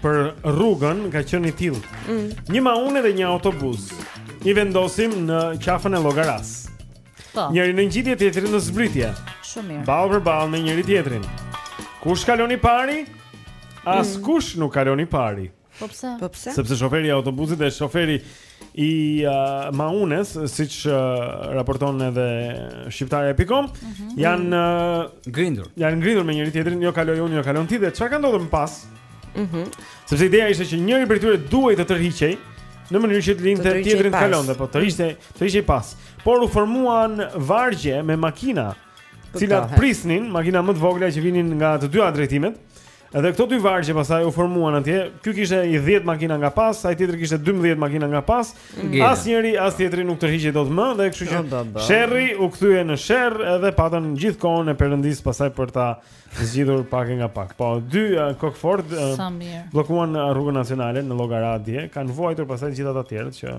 për rrugën ka qenë i tillë. Mm. Një maune dhe një autobus i vendosim në Qafën e Llogarasë. Po. Njëri në ngjitje tjetrin në zbritje. Shumë mirë. Ballë për ballë me njëri-tjetrin. Kush kalon i pari? Askush nuk kalon i pari. Po pse? Po pse? Sepse shoferi i autobusit dhe shoferi i uh, Maunes, siç uh, raporton edhe shqiptarja.com, mm -hmm. janë uh, grindur. Janë grindur me njëri tjetrin, jo kaloj unë, jo kalon ti dhe çfarë ka ndodhur më pas? Mhm. Mm Sepse ideja ishte që njëri prej tyre duhej të tërhiqej në mënyrë që të linte tjetrin të kalonte, po tërhiqej, tërhiqej pas. Por u formuan vargje me makina, të cilat prisnin, makina më të vogla që vinin nga të dyja drejtimet. Edhe këto dy vargje pastaj u formuan atje. Ky kishte i 10 makina nga pas, ai tjetri kishte 12 makina nga pas. Asnjëri as tjetri nuk tërhiqej dot më dhe kështu që sherri u kthye në sherr edhe patën gjithë kohën e perëndisë pastaj për ta zgjidhur pak e nga pak. Po dy uh, kokëfortë uh, bllokuan rrugën nacionale në Llogara atje, kanë vuajtur pastaj gjithë ata të tjerët që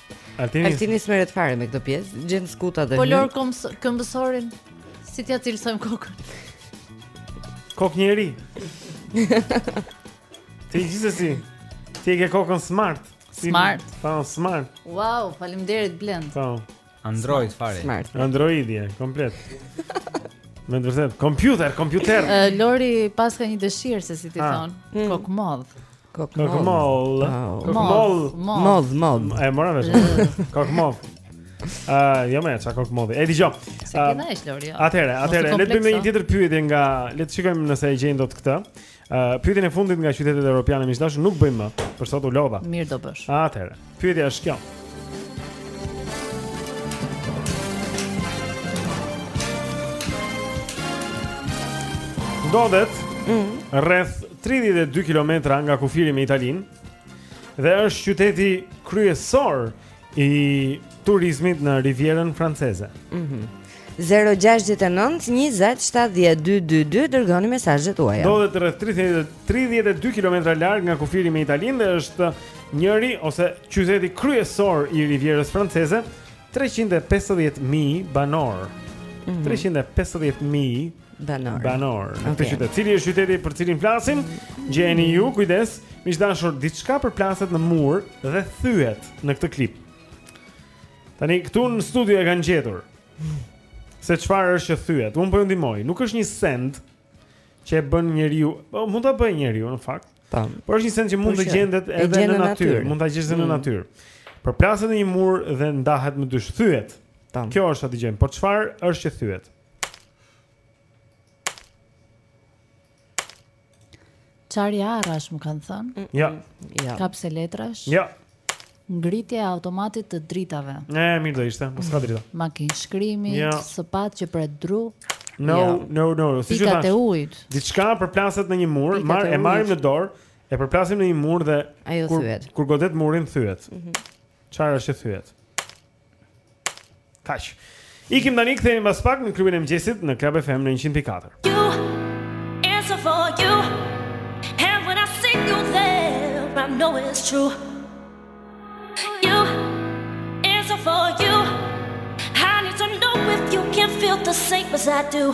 Altini Altini s'merret fare me këtë pjesë, gjen skuta dhe. Po luan këmbësorin. Si t'ia cilësojmë kokën. Kokë njeri. Ti gjithsesi. Ti e ke kokën smart. Smart. Po, smart. Wow, faleminderit Blen. Po. Android fare. Smart. Android je, komplet. Me të vërtetë, kompjuter, kompjuter. Lori paska një dëshirë se si t'i ah. thonë, mm. kokë modh. Kokëmollë. Kokëmollë. Mollë, mollë. E mora vesh. Kokëmollë. Ah, jo më, çka kokëmollë. E dëgjoj. Se ah, kena është Lori. Jo. Atëre, atëre, le të bëjmë një tjetër pyetje nga, le të shikojmë nëse e gjejnë dot këtë. Ah, pyetjen e fundit nga qytetet europiane, miq të dashur nuk bëjmë më, për sot u lodha. Mirë do bësh. Atëre. Pyetja është kjo. Ndodhet mm. rreth 32 km nga kufiri me Italinë dhe është qyteti kryesor i turizmit në Rivierën Franceze. Mhm. Mm 069 20 7222 dërgoni mesazhet tuaja. Ndodhet rreth 30 32 kilometra larg nga kufiri me Italinë dhe është njëri ose qyteti kryesor i Rivierës franceze, 350.000 banorë. Mm -hmm. 350.000 banorë. Banorë. Në okay. këtë qytet, cili është qyteti për cilin flasim? Gjeni ju, kujdes. Miq të dashur, diçka përplaset në mur dhe thyhet në këtë klip. Tani këtu në studio e kanë gjetur. Se çfarë është që thyhet? Unë po ju ndihmoj. Nuk është një send që e bën njeriu, po mund ta bëjë njeriu në fakt. Po. Por është një send që mund të gjendet edhe në natyrë, mund ta gjesh në mm. natyrë. Përplaset në një mur dhe ndahet më dysh. Thyhet. Tam. Kjo është ta dëgjojmë. Po çfarë është që thyhet? Çarje arrash më kanë thënë. Ja. Ja. Kapse letrash. Ja. Ngritje e automatit të dritave. Ne, mirë do ishte, mos ka drita. Makinë shkrimi, ja. Sëpatë që pret dru. No, ja. no, no, no. Si Pikat e ujit. Diçka përplaset në një mur, mar, e marrim në dorë, e përplasim në një mur dhe Ajo kur thyhet. kur godet murin thyhet. Mhm. Çfarë mm -hmm. është që thyhet? Kaq. Ikim tani kthehemi pas pak në Klubin e Mëngjesit në Club FM në 104. Answer for you. And when I see you there, I know it's true. You answer for you. I need to know if you can feel the same as I do.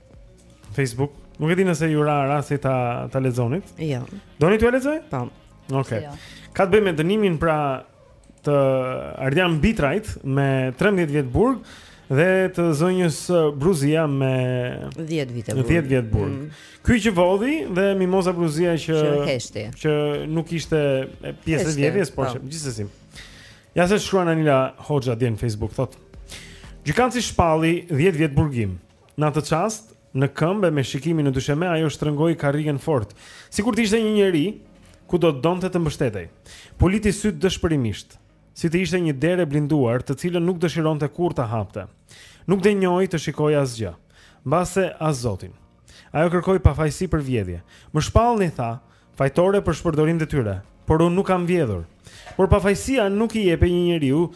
Facebook. Nuk e di nëse ju ra rasti ta ta lexonit. Jo. Doni t'ju lexoj? Po. Okej. Okay. Jo. Ka të bëjë me dënimin pra të Ardian Bitrajt me 13 vjet burg dhe të zonjës uh, Bruzia me 10 vjet burg. 10 vjet burg. Mm. Ky që vodhi dhe Mimoza Bruzia që që heshti. Që nuk ishte pjesë e vjedhjes, por po. gjithsesi. Ja ç'shkruan Anila Hoxha dhe në Facebook thotë. Gjykatësi shpalli 10 vjet burgim. Në atë çast, në këmbë e me shikimin në dysheme, ajo shtrëngoi karrigen fort, sikur të ishte një njeri ku do të donte të mbështetej. Puliti sytë dëshpërimisht, si të ishte një derë e blinduar, të cilën nuk dëshironte kurrë ta hapte. Nuk denjoi të shikojë asgjë, mbase as Zotin. Ajo kërkoi pafajësi për vjedhje. Më shpallni, tha, fajtore për shpërdorim detyre, por unë nuk kam vjedhur. Por pafajësia nuk i jepej një njeriu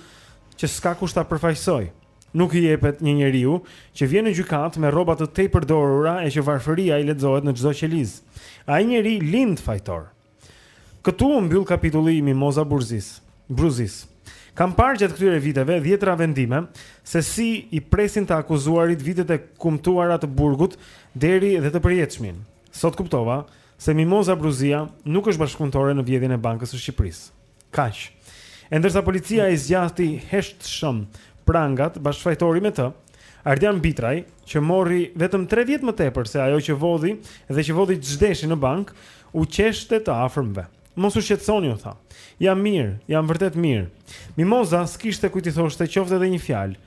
që s'ka kush ta përfaqësojë. nuk i jepet një njeriu që vjen në gjykatë me rroba të tejpërdorura e që varfëria i lexohet në çdo qelizë. Ai njeri lind fajtor. Këtu u mbyll kapitulli i Mimoza Burzisë. Bruzisë. Kam parë gjatë këtyre viteve dhjetëra vendime se si i presin të akuzuarit vitet e kumtuara të burgut deri dhe të përjetshmin. Sot kuptova se Mimoza Bruzia nuk është bashkëpunëtore në vjedhjen e Bankës së Shqipërisë. Kaq. E ndërsa policia i zgjati heshtshëm prangat, bashkëfajtori me të, Ardian Bitraj, që mori vetëm 3 vjet më tepër se ajo që vodhi dhe që vodhi ç'deshi në bankë, u qeshte të afërmve. Mos u shqetësoni, u tha. Jam mirë, jam vërtet mirë. Mimoza s'kishte kujt t'i thoshte qoftë edhe një fjalë,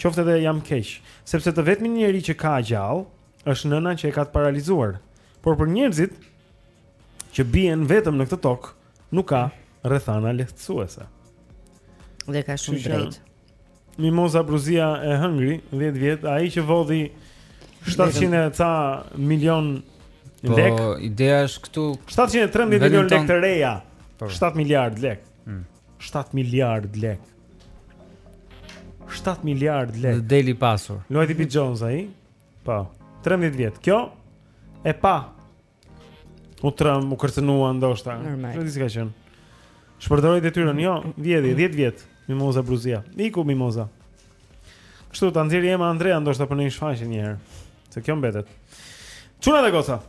qoftë edhe jam keq, sepse të vetmin njeri që ka gjallë është nëna që e ka të paralizuar. Por për njerëzit që bien vetëm në këtë tokë, Nuk ka rrethana lehtësuese. Dhe ka shumë të drejtë. Mimoza Bruzia e hëngri 10 vjet, ai që vodhi 700 e ca milion po, lek. Po ideja është këtu 713 milion lek të reja. 7 po. miliard lek. 7 hmm. miliard lek. 7 miliard lek. Dhe del i pasur. Llojti Pete Jones ai. Po. 13 vjet. Kjo e pa U tremb, u kërcënua ndoshta. Normal. Nuk di si ka qenë. Shpërdoroi detyrën, jo, vodhi 10 vjet. Mimoza Bruzia. Iku Mimoza. Kështu ta nxjerr Ema Andrea ndoshta për një shfaqje një herë. Se kjo mbetet. Çuna dhe goca.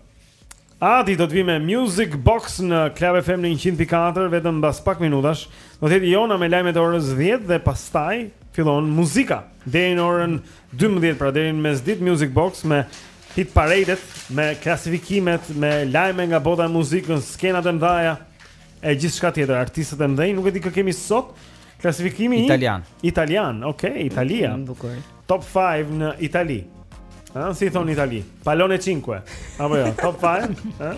Adi do të vijë me Music Box në Club FM në 104 vetëm mbas pak minutash. Do të jetë Jona me lajmet e orës 10 dhe pastaj fillon muzika. Deri në orën 12 pra deri në mesditë Music Box me Hit Parade-et me klasifikimet, me lajme nga bota e muzikës, skenat e mëdha e gjithçka tjetër, artistët e mëdhenj, nuk e di kë kemi sot. Klasifikimi italian. Italian, okay, Italia. Mm, bukur. Top 5 në Itali. Ëh, si thonë në Itali? Palone 5. Apo jo, top 5, ëh?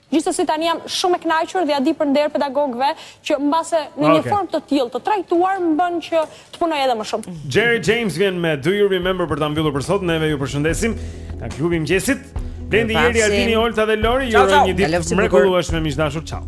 Gjithsesi tani jam shumë e kënaqur dhe ia di për nder pedagogëve që mbase me një okay. formë të tillë të trajtuar më bën që të punoj edhe më shumë. Jerry James vjen me Do You Remember për ta mbyllur për sot. Neve ju përshëndesim nga klubi i mëngjesit. Blendi Jeri, Ardini Olta dhe Lori ju urojnë një ditë të mrekullueshme miq të dashur. Ciao.